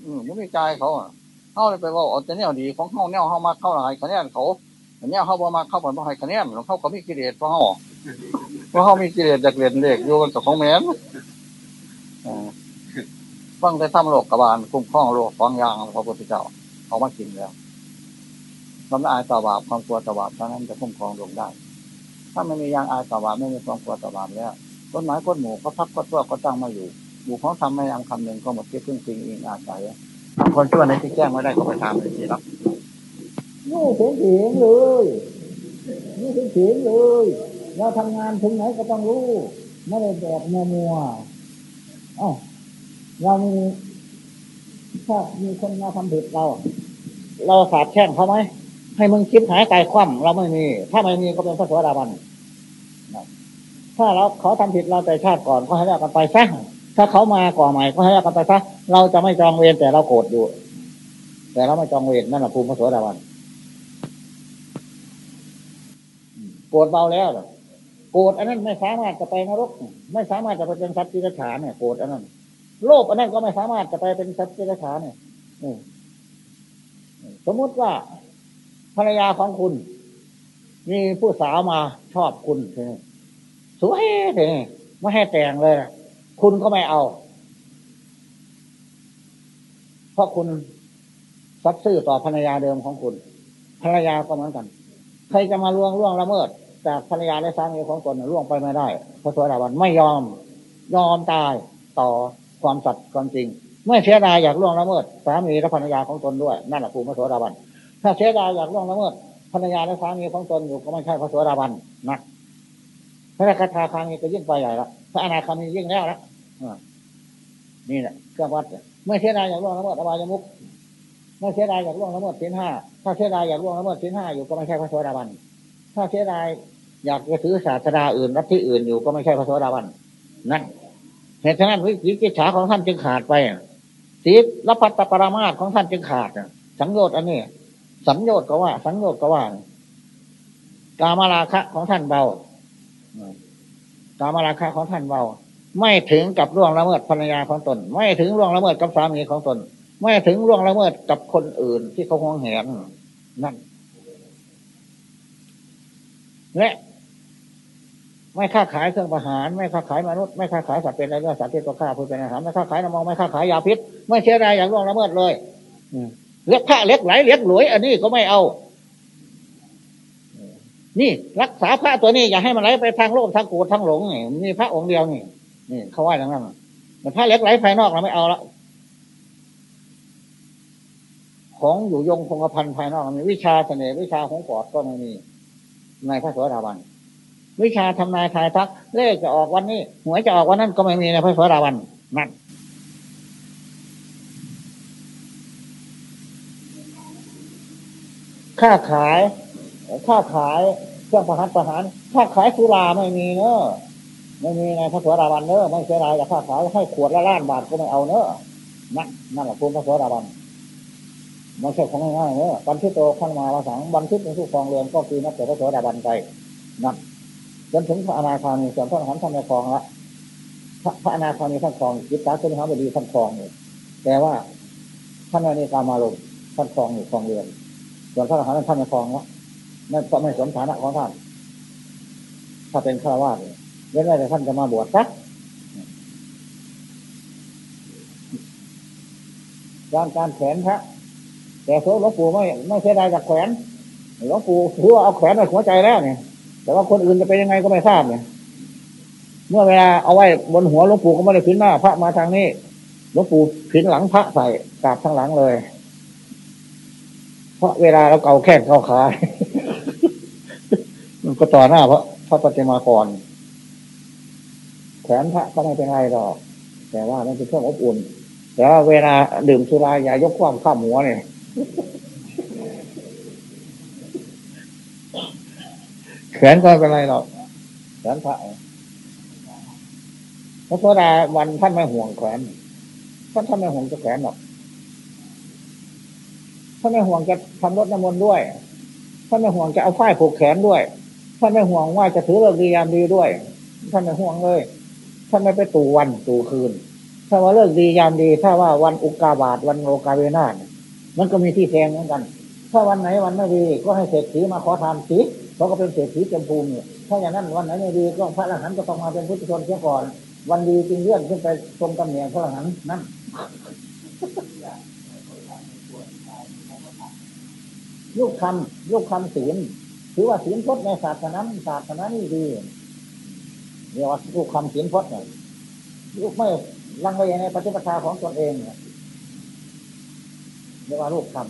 อืมไม่ใจเขาอะเข้าเลยไปว่าเอาแต่แนวดีของเขาแนวเข้ามาเข้าหลายคะแนนเขาแต่แนวเขาบ่มาเข้าไปบ่ให้คะแนนแล้วเขาก็มีกิเลสเพราะเขาเพราะเขามีกิเลสจากเรียนเลขอยู่กันกับของแม่นฟังแต่ทำโลกกบาลคุ้มครองโลกฟองยางพระพุทธเจ้าเขามากินแล้วความอายต่อบาปความกลัวต่อบาปเท่านั้นจะคุ้มครองโลกได้ ถ้าไม่มียางอายต่อบาปไม่มีความกลัวต่อบาปแล้วต้นไม้ก้นหมูก็พักก็ตัวก็ตั้งมาอยู่ หมู่ของทำไม่ยางคำหนึ่งก็หมดที่พึ่งพิงอิงอาศัยบางคนชั่วในที่แจ้งไม่ได้ก็ไปทำเลยสิครับนี่เสียงเสียงเลยนี่เสียงเสียงเลยเราทำงานถึงไหนก็ต้องรู้ ไม่ได้แบบมัวมัวอ๋อเรามีถ้ามีคนมาทำผิดเรา เราสาบแช่งเขาไหมให้มึงคิดหายตายคว่ำเราไม่มี ถ้าไม่มีก็เป็นพระสวัสดิบันถ้าเราเขาทำผิดเราแต่ชาติก่อนก็ให้เรากันไปซะ ถ้าเขามาก่อใหม่ก็ให้เรากันไปซะเราจะไม่จองเวรแต่เราโกรธอยู่ แต่เราไม่จองเวรนั่นแหละภูมิพระสวัสดิบันโกรธเบาแล้วโกรธอันนั้นไม่สามารถจะไปนรก ไม่สามารถจะไปเป็นสัตว์ที่ฉานเนี่ยโกรธอันนั้นโลภอันนั้นก็ไม่สามารถจะไปเป็นสัจจิรฉานเนี่ยสมมุติว่าภรรยาของคุณ มีผู้สาวมาชอบคุณสวยเลยไม่ให้แต่งเลย คุณก็ไม่เอา เพราะคุณซัดซื่อต่อภรรยาเดิมของคุณ ภรรยาก็เหมือนกัน ใครจะมาล่วงล่วงละเมิด จากภรรยาและสามีของตนล่วงไปไม่ได้พระสวสดิวันไม่ยอม ยอมตายต่อความสัตย์ความจริงเมื่อเสียดายอยากล่วงละเมิด สามีและภรรยาของตนด้วย นั่นแหละภูมิพระโสดาบัน ถ้าเสียดายอยากล่วงละเมิดภรรยาและสามีของตนอยู่ก็ไม่ใช่พระโสดาบันนะ พระคาถาคามีก็ยิ่งไปใหญ่ละพระอนาคามียิ่งแล้วละนี่แหละเครื่องวัดเมื่อเสียดายอยากล่วงละเมิดอบายมุกเมื่อเสียดายอยากล่วงละเมิดสินห้าถ้าเสียดายอยากล่วงละเมิดสินห้าอยู่ก็ไม่ใช่พระโสดาบันถ้าเสียดายอยากจะถือศาสนาอื่นรับที่อื่นอยู่ก็ไม่ใช่พระโสดาบันนั่นเหตุฉะนั้นวิกิจฉาของท่านจึงขาดไปศีลรับพัตปรามาสของท่านจึงขาดสังโยชน์อันนี้สังโยชน์ก็ว่า สังโยชน์ก็ว่า กามราคะของท่านเบา กามาราคะของท่านเบาไม่ถึงกับร่วงละเมิดภรรยาของตน ไม่ถึงร่วงละเมิดกับสามีของตน ไม่ถึงร่วงละเมิดกับคนอื่นที่เขาห่วงแหนนั่น และ ไม่ค้าขายเครื่องประหาร ไม่ค้าขายมนุษย์ไม่ค้าขายสัตว์เป็นอะไรสัตว์ที่ตัวฆ่าผู้เป็นอาหารไม่ค้าขายน้ำมันไม่ค้าขายยาพิษ ไม่เชื่อใดอย่างล่วงละเมิดเลยเล็กผ้าเล็กไหลเล็กหลวย อันนี้ก็ไม่เอา นี่ รักษาพระตัวนี้อย่าให้มันไหลไปทางโลกทางโกรธทางหลงนี่มีพระองค์เดียวนี่นี่เขาว่าอย่างนั้นแต่ผ้าเล็กไหลภายนอกเราไม่เอาละของอยู่ยงคงกระพันภายนอกมีวิชาเสน่ห์วิชาของปอดก็ไม่มีในพระสวัสดิบาลวิชาทำนายทายทัก เลขจะออกวันนี้หวยจะออกวันนั้นก็ไม่มีในพระสวัสดิวันนั่นค่าขาย ค่าขายเครื่องประหารประหารค่าขายสุราไม่มีเนอะไม่มีในพระสวัสดิวันเนอะไม่เสียดายแต่ค่าขายให้ขวดละล้านบาทก็ไม่เอาเนอะนั่นนั่นแหละคุณพระสวัสดิวันไม่ใช่ของง่ายๆเนอะวันที่โตขั้นมาภาษาวันที่เป็นผู้ครองเรือนก็คือนับแต่พระสวัสดิวันไปนั่นจนถึงพระอนาคามีส่วนพระอรหันต์ท่านในครองละพระพระอนาคามีท่านครองจิตตาสุนิหาบดีท่านครองอยู่แต่ว่าท่านในนี้การมาลงท่านครองอยู่ครองเรือนส่วนพระอรหันต์ท่านในครองละ นั่นก็ไม่สมฐานะของท่าน ถ้าเป็นฆราวาสเว้นไว้แต่ท่านจะมาบวชสักการการแขวนพระแต่โซ่หลวงปู่ไม่ไม่เสียดายจากแขวนหลวงปู่ถือว่าเอาแขวนในหัวใจแล้วเนี่ย แต่ว่าคนอื่นจะเป็นยังไงก็ไม่ทราบเนี่ย เมื่อเวลาเอาไว้บนหัวหลวงปู่ก็ไม่ได้พินหน้าพระมาทางนี้หลวงปู่พินหลังพระใส่กราบทางหลังเลย เพราะเวลาเราเก่าแข้งเก่าขา มันก็ต่อหน้าพระพระปฏิมากรแขนพระก็ไม่เป็นไรหรอก แต่ว่ามันเป็นเครื่องอบอุ่นแต่ว่าเวลาดื่มสุราอย่ายกความข้ามหัวเนี่ยแขนก็ไม่เป็นไรหรอกแขนพระพระโสดาวันท่านไม่ห่วงแขนท่านท่านไม่ห่วงจะแขนหรอกท่านไม่ห่วงจะทำรถน้ำมนต์ด้วยท่านไม่ห่วงจะเอาฝ้ายผูกแขนด้วย ท่านไม่ห่วงว่าจะถือเลิกดียามดีด้วย ท่านไม่ห่วงเลย ท่านไม่ไปตู่วันตู่คืน ถ้าว่าเลิกดียามดี ถ้าว่าวันอุกาบาตวันโลกาเวนาศมันก็มีที่แทงเหมือนกัน ถ้าวันไหนวันไม่ดีก็ให้เศรษฐีมาขอทานสิเขาก็เป็นเศรษฐีเต็มภูมิเนี่ยถ้าอย่างนั้นวันไหนไม่ดีก็พระอรหันต์ก็ต้องมาเป็นพุทธชนเสียก่อน วันดีจึงเลื่อนขึ้นไปทรงตำแหน่งพระอรหันต์นั่นลูกคำลูกคำศีล ถือว่าศีลพจน์ในศาสนาศาสนานี่ดีเรียกว่าลูกคำศีลพจน์เนี่ยลูกไม่ลังเลในปฏิปทาของตนเองเนี่ยเรียกว่าลูกคำ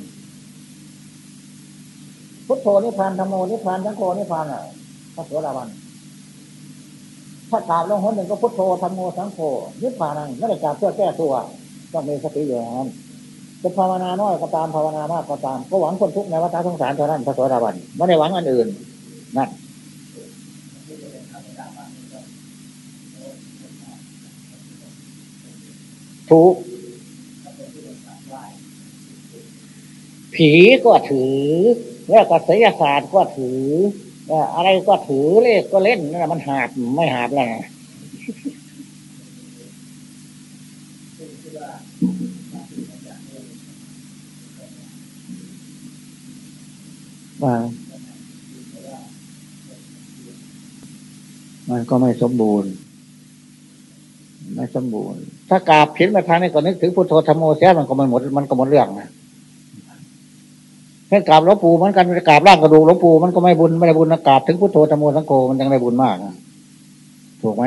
พุทโธนิพพานธรรมโมนิพพานสังโฆนิพพานอะพระโสดาบันถ้ากราบลงหนหนึ่งก็พุทโธธรรมโมสังโฆนิพพานังไม่ได้กราบเพื่อแก้ตัวต้องมีสติอย่างนั้น จะภาวนาน้อยก็ตามภาวนามากก็ตาม ก็หวังคนทุกข์ในวัฏสงสารเท่านั้นพระโสดาบันไม่ได้หวังอันอื่นนั่นถูกผีก็ถือ แล้วก็ศิลศาสตร์ก็ถืออะไรก็ถือเลขก็เล่นนั่นมันหาบไม่หาบแล้ว ว่า มันก็ไม่สมบูรณ์ ไม่สมบูรณ์ ถ้ากราบผิดมาทางนี้ก็นึกถึงพุทโธธรรมโมเสียมันก็มันหมดมันก็หมดเรื่องนะให้กราบหลวงปู่เหมือนกันกราบร่างกระดูกหลวงปู่มันก็ไม่บุญไม่ได้บุญนะกราบถึงพุทโธธรรมโมสังโฆมันยังได้บุญมากนะถูกไหม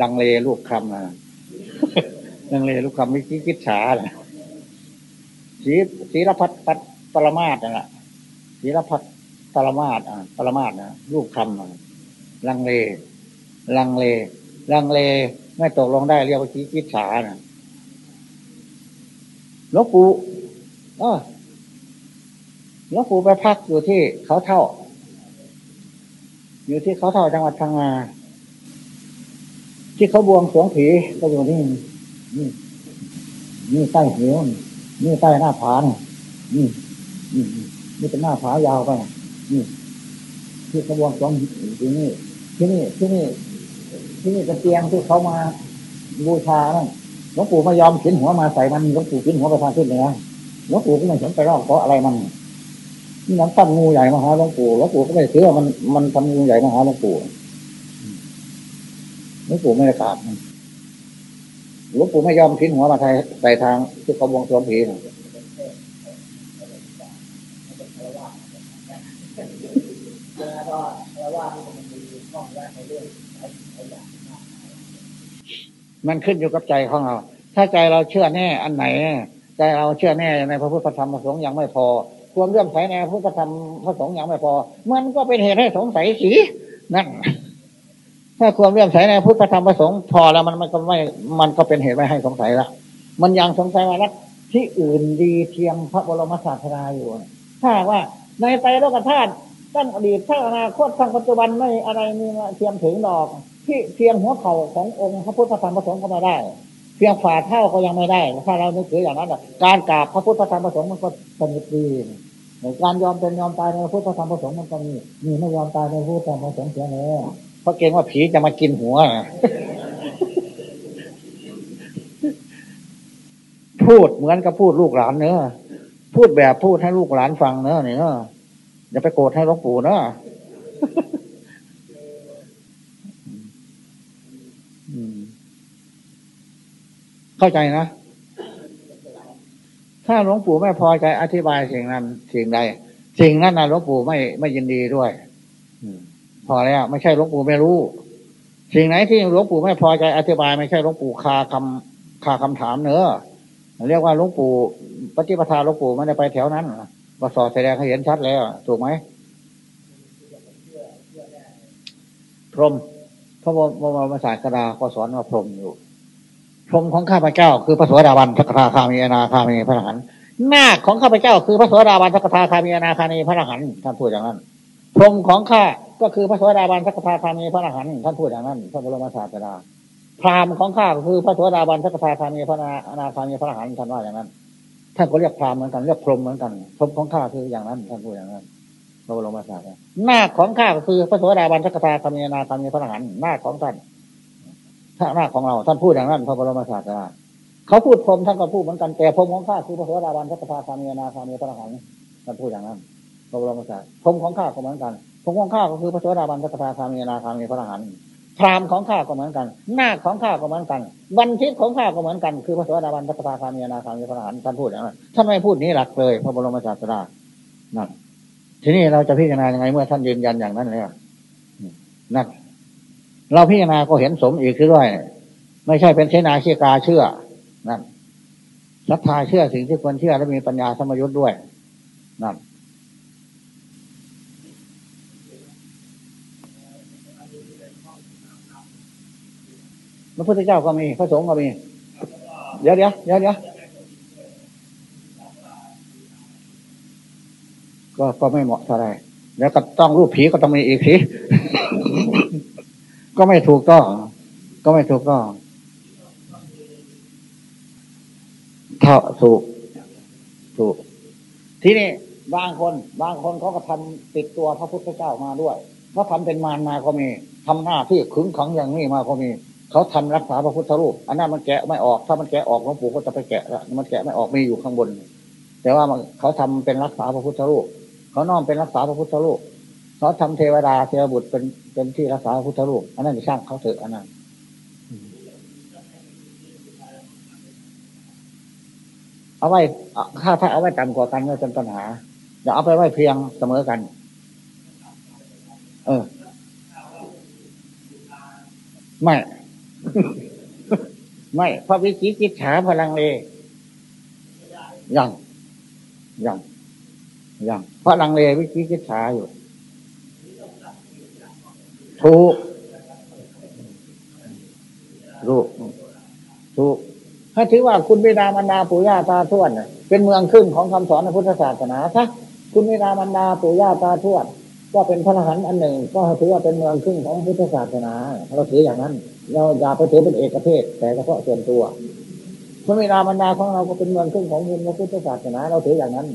ลังเลลูกคำนะลังเลลูกคำไม่คิดคิดฉาเลย ศีศีรพัฒปัปรมาตนั่นแหละศีรพัฒปรมาตอ่าปรมาตนะลูกคำลังเลลังเลลังเลไม่ตกลงได้เรียกว่าคิดคิดฉานะหลวงปู่เออหลวงปู่ไปพักอยู่ที่เขาเท่า อยู่ที่เขาเท่าจังหวัดพังงาที่เขาบวงสวงผีก็อยู่นี่นี่นี่ใต้เหวนี่ นี่ใต้หน้าผานี่นี่นี่นี่เป็นหน้าผายาวไปนี่ที่เขาบวงสวงที่นี่ที่นี่ที่นี่ที่นี่เป็นเตียงที่เขามาบูชานั่นหลวงปู่ไม่ยอมขินหัวมาใส่มันหลวงปู่ขินหัวไปทางทิศเหนือหลวงปู่ก็ไม่สนไปรอบเพราะอะไรมันนี่น้ำตั้งงูใหญ่มาหาหลวงปู่หลวงปู่ก็ไม่เชื่อมันมันทำงูใหญ่มาหาหลวงปู่หลวงปู่ไม่ได้กราบ หลวงปู่ไม่ยอมขินหัวมาใส่ใส่ทางที่เขาบวงสวงผีมันขึ้นอยู่กับใจของเรา ถ้าใจเราเชื่อแน่อันไหน ใจเราเชื่อแน่ในพระพุทธธรรมประสงค์ยังไม่พอ ความเลื่อมใสในพระพุทธธรรมพระสงฆ์ยังไม่พอ มันก็เป็นเหตุให้สงสัยสีนั่น ถ้าความเลื่อมใสในพุทธธรรมพระสงฆ์พอแล้วมันมันก็ไม่มันก็เป็นเหตุไม่ให้สงสัยละมันยังสงสัยว่ารักที่อื่นดีเทียมพระบรมศาสดาอยู่ ถ้าว่าในไตรโลกธาตุตั้งอดีตทั้งอนาคตทั้งปัจจุบันไม่อะไรมีเทียมถึงดอก ที่เพียงหัวเข่าขององค์พระพุทธธรรมพระสงฆ์ก็ไม่ได้เพียงฝ่าเท่าก็ยังไม่ได้ ถ้าเรานึกถืออย่างนั้นการกราบพระพุทธธรรมพระสงฆ์มันก็สนิทดีการยอมเป็นยอมตายในพระพุทธธรรมพระสงฆ์มันก็มีมีไม่ยอมตายในพระพุทธธรรมพระสงฆ์เสียแล้ว เพราะเกรงว่าผีจะมากินหัว พูดเหมือนกับพูดลูกหลานเนอะพูดแบบพูดให้ลูกหลานฟังเนอะนี่เนอะอย่าไปโกรธให้หลวงปู่เนอะอืมเข้าใจนะ ถ้าหลวงปู่ไม่พอใจอธิบายสิ่งนั้น สิ่งใด สิ่งนั้นนะหลวงปู่ไม่ไม่ยินดีด้วย อืม พอแล้วไม่ใช่หลวงปู่ไม่รู้ สิ่งไหนที่หลวงปู่ไม่พอใจอธิบายไม่ใช่หลวงปู่คาคำคาคำถามเนอะเรียกว่าหลวงปู่ปฏิปทาหลวงปู่ไม่ได้ไปแถวนั้นมาสอดแสดงให้เห็นชัดแล้ว ถูกไหมพรหมพระบรมศาสดาก็สอนว่าพรหมอยู่ พรหมของข้าพเจ้า คือพระสวสดาบันสักทาคามีอนาคามีพระอรหันต์นาของข้าพเจ้า คือพระสวสดาบันสักทาคามีอนาคามีพระอรหันต์ท่านพูดอย่างนั้น พรหมของข้าก็คือพระสวสดาบันสักทาคามีพระอรหันต์ท่านพูดอย่างนั้นพระบรมศาสดาพราหมณ์ของข้าก็คือพระสวสดาบันสักทาคามีพระอนาคามีพระอรหันต์ท่านว่าอย่างนั้นท่านก็เรียกพราหมณ์เหมือนกันเรียกพรหมเหมือนกันพรหมของข้าคืออย่างนั้นท่านพูดอย่างนั้นพระบรมศาสดาหน้าของข้าก็คือพระสวสดาบันสักทาคามีนาคามีพระอรหันต์หน้าของท่านถ้าหน้าของเราท่านพูดอย่างนั้นพระบรมศาสดาเขาพูดพรหมท่านก็พูดเหมือนกันแต่พรหมของข้าคือพระสวสดาบันสักทาคามีนาคามีพระอรหันต์ท่านพูดอย่างนั้น พระบรมศาสดาพรหมของข้าก็เหมือนกันพรหมของข้าก็คือพระสวสดาบันสักทาคามีนาคามีพระอรหันต์พรามของข้าก็เหมือนกัน หน้าของข้าก็เหมือนกัน วันทิศของข้าก็เหมือนกัน คือพระสวสดาบันสักทาคามีนาคามีพระอรหันต์ท่านพูดอย่างนั้นท่านไม่พูดนี้หลักเลย พระบรมศาสดานั่นทีนี้เราจะพิจารณายังไงเมื่อท่านยืนยันอย่างนั้นแล้วนั่นเราพิจารณาก็เห็นสมอีกคือด้วย ไม่ใช่เป็นเชนาเชื่อกาเชื่อ นั่นศรัทธาเชื่อสิ่งที่ควรเชื่อและมีปัญญาสมยุทธ์ด้วย นั่น พระพุทธเจ้าก็มีพระสงฆ์ก็มี เดี๋ยวเดี๋ยวเดี๋ยวเดี๋ยวก็ก็ไม่เหมาะเท่าไรแล้วก็ต้องรูปผีก็ต้องมีอีกสิก็ไม่ถูกต้องก็ไม่ถูกต้องเท่าถูก ถูก ที่นี่บางคน บางคนเขาก็ทำติดตัวพระพุทธเจ้ามาด้วยเขาทำเป็นมารมาก็มีทำหน้าที่ขึงขังอย่างนี้มาก็มี เขาทำรักษาพระพุทธรูปอันนั้นมันแกะไม่ออก ถ้ามันแกะออกหลวงปู่ก็จะไปแกะละมันแกะไม่ออกมีอยู่ข้างบน แต่ว่าเขาทำเป็นรักษาพระพุทธรูปเขาน้อมเป็นรักษาพระพุทธรูปเขาทำเทวดาเทวบุตรเป็นเป็นที่รักษาพระพุทธรูปอันนั้นช่างเขาเถอะอันนั้นเอาไว้ถ้าถ้าเอาไว้ต่ำกว่ากันก็เป็นปัญหาอย่าเอาไปไว้เพียงเสมอกัน เออ ไม่ ไม่พระวิจิกิจฉาพลังเลยังยังยังพระลังเลวิจิกิจฉาอยู่ถูกรู้ถูกถ้าถือว่าคุณบิดามารดาปู่ย่าตาทวดเป็นเมืองขึ้นของคำสอนในพุทธศาสนาถ้าคุณบิดามารดาปู่ย่าตาทวดก็เป็นพระอรหันต์อันหนึ่ง ก็ถือว่าเป็นเมืองขึ้นของพุทธศาสนา เราถืออย่างนั้น เราอย่าไปถือเป็นเอกเทศ แต่เฉพาะส่วนตัวพระเวลามารดาของเราก็เป็นเมืองขึ้นของพระพุทธศาสนาเราถืออย่างนั้น